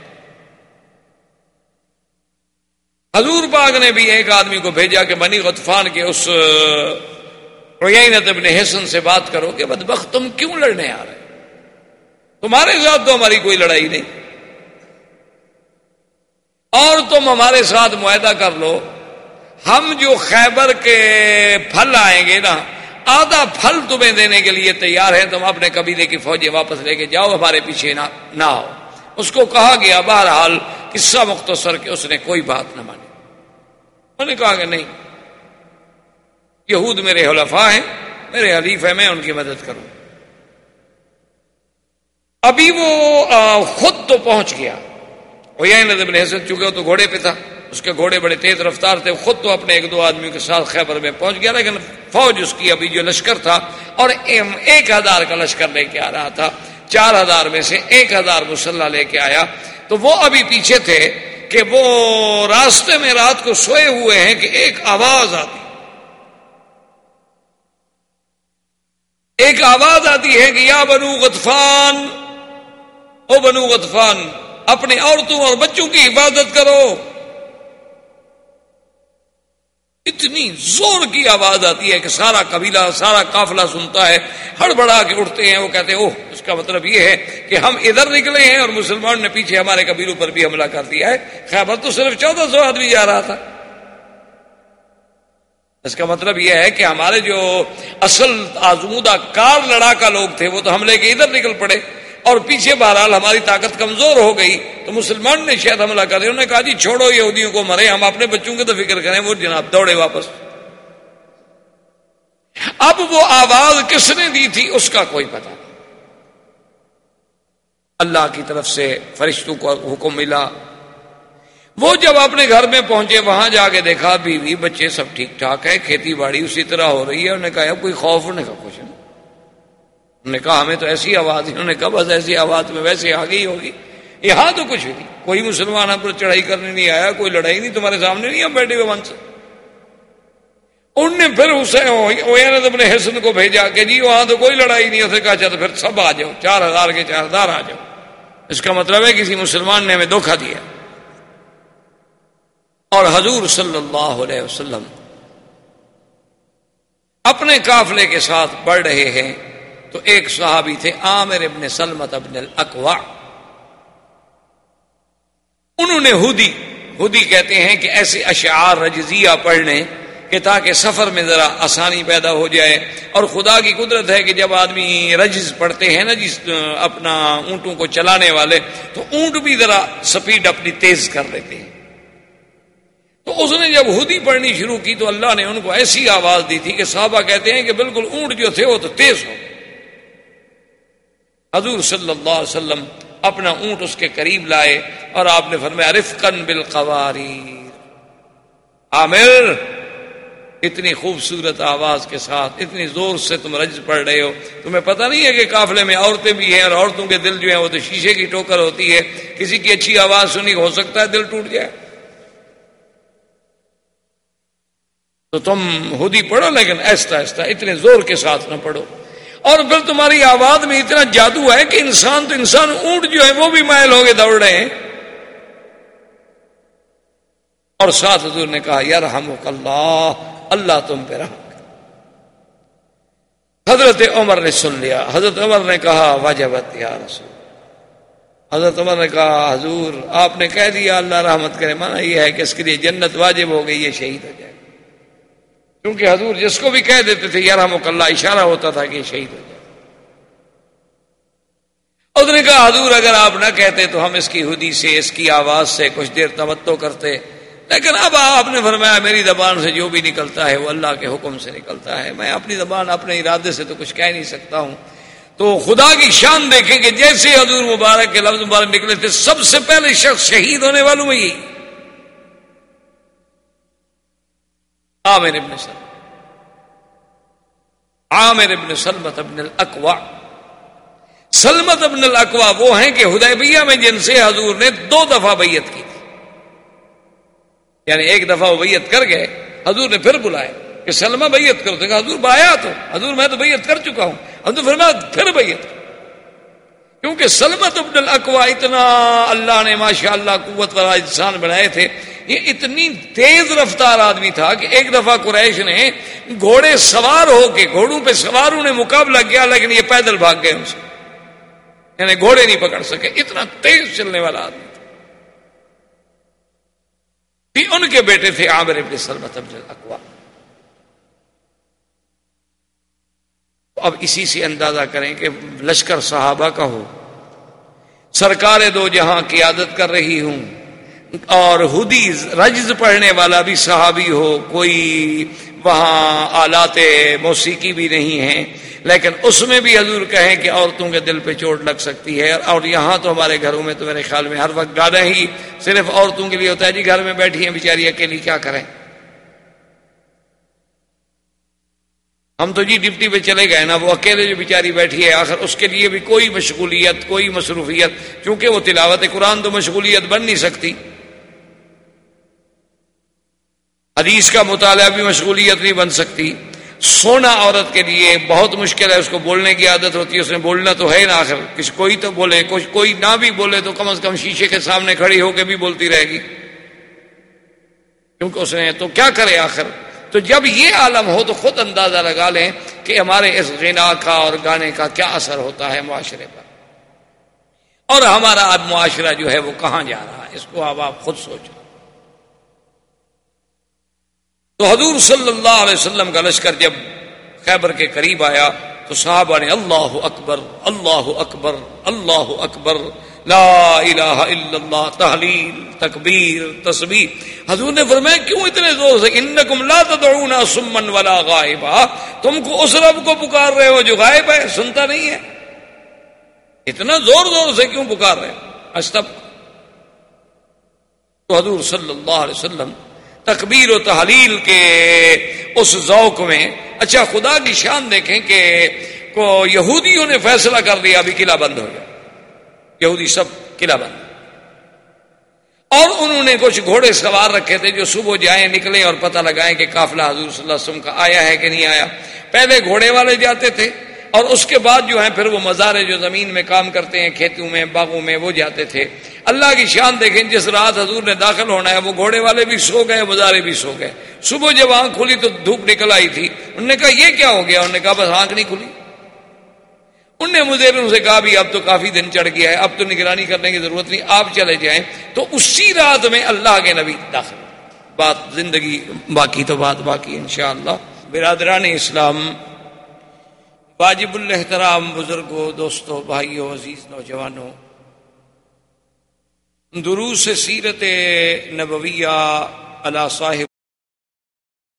حضور پاک نے بھی ایک آدمی کو بھیجا کہ بنی غطفان کے اس ابن حسن سے بات کرو کہ بدبخت تم کیوں لڑنے آ رہے تمہارے ساتھ تو ہماری کوئی لڑائی نہیں۔ اور تم ہمارے ساتھ معاہدہ کر لو۔ ہم جو خیبر کے پھل آئیں گے نا، آدھا پھل تمہیں دینے کے لیے تیار ہے تم اپنے قبیلے کی فوجیں واپس لے کے جاؤ، ہمارے پیچھے نہ نہ آؤ۔ اس کو کہا گیا، بہرحال قصہ مختصر کہ اس نے کوئی بات نہ مانی۔ انہوں نے کہا کہ نہیں، یہود میرے حلفاء ہیں، میرے حلیف ہے میں ان کی مدد کروں۔ ابھی وہ خود تو پہنچ گیا۔ ابن حسن چکے تو گھوڑے پہ تھا، اس کے گھوڑے بڑے تیز رفتار تھے، خود تو اپنے ایک دو آدمیوں کے ساتھ خیبر میں پہنچ گیا، لیکن فوج اس کی ابھی جو لشکر تھا اور ایک ہزار کا لشکر لے کے آ رہا تھا، چار ہزار میں سے ایک ہزار مسلح لے کے آیا۔ تو وہ ابھی پیچھے تھے کہ وہ راستے میں رات کو سوئے ہوئے ہیں کہ ایک آواز آتی۔ ایک آواز آتی ہے کہ یا بنو غطفان، او بنو غطفان اپنے عورتوں اور بچوں کی حفاظت کرو۔ اتنی زور کی آواز آتی ہے کہ سارا قبیلہ، سارا قافلہ سنتا ہے ہڑبڑا کے اٹھتے ہیں، وہ کہتے ہیں، اوہ، اس کا مطلب یہ ہے کہ ہم ادھر نکلے ہیں اور مسلمان نے پیچھے ہمارے قبیلوں پر بھی حملہ کر دیا ہے۔ خیبر تو صرف چودہ سو آدمی جا رہا تھا۔ اس کا مطلب یہ ہے کہ ہمارے جو اصل آزمودہ کار لڑا کا لوگ تھے، وہ تو حملے کے ادھر نکل پڑے۔ اور پیچھے بہرحال ہماری طاقت کمزور ہو گئی تو مسلمان نے شاید حملہ کر دیا۔ انہوں نے کہا جی چھوڑو، یہودیوں کو مرے ہم اپنے بچوں کی تو فکر کریں، وہ جناب دوڑے واپس۔ اب وہ آواز کس نے دی تھی، اس کا کوئی پتہ نہیں۔ اللہ کی طرف سے فرشتوں کو حکم ملا۔ وہ جب اپنے گھر میں پہنچے، وہاں جا کے دیکھا، بیوی، بچے سب ٹھیک ٹھاک ہے کھیتی باڑی اسی طرح ہو رہی ہے۔ انہوں نے کہا کوئی خوف نہیں کا کچھ نہیں۔ نے کہا، ہمیں تو ایسی آواز انہوں نے کہا، بس ایسی آواز میں ویسے آ گئی ہوگی۔ یہاں تو کچھ نہیں۔ کوئی مسلمان ہم پر چڑھائی کرنے نہیں آیا، کوئی لڑائی نہیں، تمہارے سامنے نہیں ہم بیٹھے ہوئے سے ان نے پھر حسین اپنے حسن کو بھیجا کہ جی وہاں تو کوئی لڑائی نہیں، اسے کہا اچھا چلو پھر سب آ جاؤ، چار ہزار کے چار ہزار آ جاؤ۔ اس کا مطلب ہے کسی مسلمان نے ہمیں دھوکھا دیا۔ اور حضور صلی اللہ علیہ وسلم اپنے قافلے کے ساتھ بڑھ رہے ہیں۔ تو ایک صحابی تھے، عامر ابن سلمت ابن الاقوا انہوں نے ہودی ہودی کہتے ہیں کہ ایسے اشعار رجزیہ پڑھنے کہ تاکہ سفر میں ذرا آسانی پیدا ہو جائے۔ اور خدا کی قدرت ہے کہ جب آدمی رجز پڑھتے ہیں نا جس، اپنا اونٹوں کو چلانے والے، تو اونٹ بھی ذرا سپیڈ اپنی تیز کر لیتے ہیں۔ تو اس نے جب ہدی پڑھنی شروع کی تو اللہ نے ان کو ایسی آواز دی تھی کہ صحابہ کہتے ہیں کہ بالکل اونٹ جو تھے وہ تو تیز ہو حضور صلی اللہ علیہ وسلم اپنا اونٹ اس کے قریب لائے اور آپ نے فرمایا رفقن بالقواری عامر، اتنی خوبصورت آواز کے ساتھ، اتنی زور سے تم رج پڑھ رہے ہو۔ تمہیں پتہ نہیں ہے کہ قافلے میں عورتیں بھی ہیں اور عورتوں کے دل جو ہیں وہ تو شیشے کی ٹوکر ہوتی ہے۔ کسی کی اچھی آواز سنی، ہو سکتا ہے دل ٹوٹ جائے۔ تو تم خود ہی پڑھو، لیکن ایسا ایسا اتنے زور کے ساتھ نہ پڑھو۔ اور پھر تمہاری آواز میں اتنا جادو ہے کہ انسان تو انسان اونٹ جو ہے وہ بھی مائل ہو گئے دوڑ رہے ہیں۔ اور ساتھ حضور نے کہا یار ہم اللہ اللہ تم پہ رحم حضرت عمر نے سن لیا۔ حضرت عمر نے کہا واجبت یا رسول حضرت عمر نے کہا، حضور، آپ نے کہہ دیا، اللہ رحمت کرے۔ مانا یہ ہے کہ اس کے لیے جنت واجب ہو گئی، یہ شہید ہو جائے۔ کیونکہ حضور جس کو بھی کہہ دیتے تھے یار ہم اللہ، اشارہ ہوتا تھا کہ یہ شہید ہو جائے. اس نے کہا، حضور، اگر آپ نہ کہتے تو ہم اس کی ہدی سے، اس کی آواز سے کچھ دیر توتو کرتے۔ لیکن اب آپ نے فرمایا، میری زبان سے جو بھی نکلتا ہے، وہ اللہ کے حکم سے نکلتا ہے۔ میں اپنی زبان اپنے ارادے سے تو کچھ کہہ نہیں سکتا ہوں۔ تو خدا کی شان دیکھیں کہ جیسے حضور مبارک کے لفظ مبارک نکلے تھے، سب سے پہلے شخص شہید ہونے والوں میں یہی عامر ابن سلم عامر ابن سلمت ابن الاقوا سلمت ابن الاقوا وہ ہیں کہ حدیبیہ میں جن سے حضور نے دو دفعہ بیعت کی یعنی ایک دفعہ وہ بیعت کر گئے، حضور نے پھر بلائے کہ سلمہ بیعت کرو۔ تو حضور بایا تو، حضور میں تو بیعت کر چکا ہوں۔ حضور فرمایا، پھر بیعت۔ کیونکہ سلمت عبد الاقوا اتنا اللہ نے ماشاء اللہ قوت والا انسان بنائے تھے، یہ اتنی تیز رفتار آدمی تھا کہ ایک دفعہ قریش نے گھوڑے سوار ہو کے، گھوڑوں پہ سواروں نے مقابلہ کیا، لیکن یہ پیدل بھاگ گئے ان سے۔ یعنی گھوڑے نہیں پکڑ سکے، اتنا تیز چلنے والا آدمی تھا۔ ان کے بیٹے تھے عامر ابن سلمت ابن الاقوا اب اسی سے اندازہ کریں کہ لشکر صحابہ کا ہو۔ سرکار دو جہاں قیادت کر رہی ہوں۔ اور ہدی رجز پڑھنے والا بھی صحابی ہو۔ کوئی وہاں آلات موسیقی بھی نہیں ہیں۔ لیکن اس میں بھی حضور کہیں کہ عورتوں کے دل پہ چوٹ لگ سکتی ہے۔ اور یہاں تو ہمارے گھروں میں تو میرے خیال میں ہر وقت گانا ہی صرف عورتوں کے لیے ہوتا ہے۔ جی گھر میں بیٹھی ہیں، بیچاری اکیلی کیا کریں؟ ہم تو جی ڈپٹی پہ چلے گئے نا، وہ اکیلے جو بیچاری بیٹھی ہے، آخر اس کے لیے بھی کوئی مشغولیت، کوئی مصروفیت کیونکہ وہ تلاوت قرآن تو مشغولیت بن نہیں سکتی۔ حدیث کا مطالعہ بھی مشغولیت نہیں بن سکتی۔ سونا عورت کے لیے بہت مشکل ہے، اس کو بولنے کی عادت ہوتی ہے، اس نے بولنا تو ہے نا آخر۔ کسی کوئی تو بولے کچھ کوئی نہ بھی بولے تو کم از کم شیشے کے سامنے کھڑی ہو کے بھی بولتی رہے گی۔ کیونکہ اس نے تو کیا کرے آخر؟ تو جب یہ عالم ہو تو خود اندازہ لگا لیں کہ ہمارے اس غنا کا اور گانے کا کیا اثر ہوتا ہے معاشرے پر۔ اور ہمارا اب معاشرہ جو ہے وہ کہاں جا رہا ہے؟ اس کو اب آپ خود سوچو تو حضور صلی اللہ علیہ وسلم کا لشکر جب خیبر کے قریب آیا تو صحابہ نے اللہ اکبر اللہ اکبر اللہ اکبر لا الہ الا اللہ، تحلیل، تکبیر تصویر حضور نے فرمایا، کیوں اتنے زور سے؟ انکم لا تدعون سمن ولا غائبا۔ تم کو اس رب کو پکار رہے ہو جو غائب ہے، سنتا نہیں ہے۔ اتنا زور زور سے کیوں پکار رہے استب تو حضور صلی اللہ علیہ وسلم تکبیر و تحلیل کے اس ذوق میں اچھا خدا کی شان دیکھیں کہ کو یہودیوں نے فیصلہ کر دیا، ابھی قلعہ بند ہو گیا۔ یہودی سب قلعہ بند۔ اور انہوں نے کچھ گھوڑے سوار رکھے تھے جو صبح جائیں نکلے اور پتہ لگائیں کہ قافلہ حضور صلی اللہ علیہ وسلم کا آیا ہے کہ نہیں آیا۔ پہلے گھوڑے والے جاتے تھے اور اس کے بعد جو ہیں پھر وہ مزارے جو زمین میں کام کرتے ہیں، کھیتوں میں، باغوں میں وہ جاتے تھے۔ اللہ کی شان دیکھیں، جس رات حضور نے داخل ہونا ہے، وہ گھوڑے والے بھی سو گئے، مزارے بھی سو گئے۔ صبح جب آنکھ کھلی تو دھوپ نکل آئی تھی۔ انہوں نے کہا، یہ کیا ہو گیا؟ انہوں نے کہا، بس آنکھ نہیں کھلی۔ ان نے مجھے سے کہا بھی اب تو کافی دن چڑھ گیا ہے، اب تو نگرانی کرنے کی ضرورت نہیں، آپ چلے جائیں۔ تو اسی رات میں اللہ کے نبی داخل۔ بات زندگی باقی تو بات باقی، انشاءاللہ۔ برادران اسلام، واجب الحترام بزرگوں، دوستوں، بھائیوں، عزیز نوجوانوں، دروس سیرت نبویہ اللہ صاحب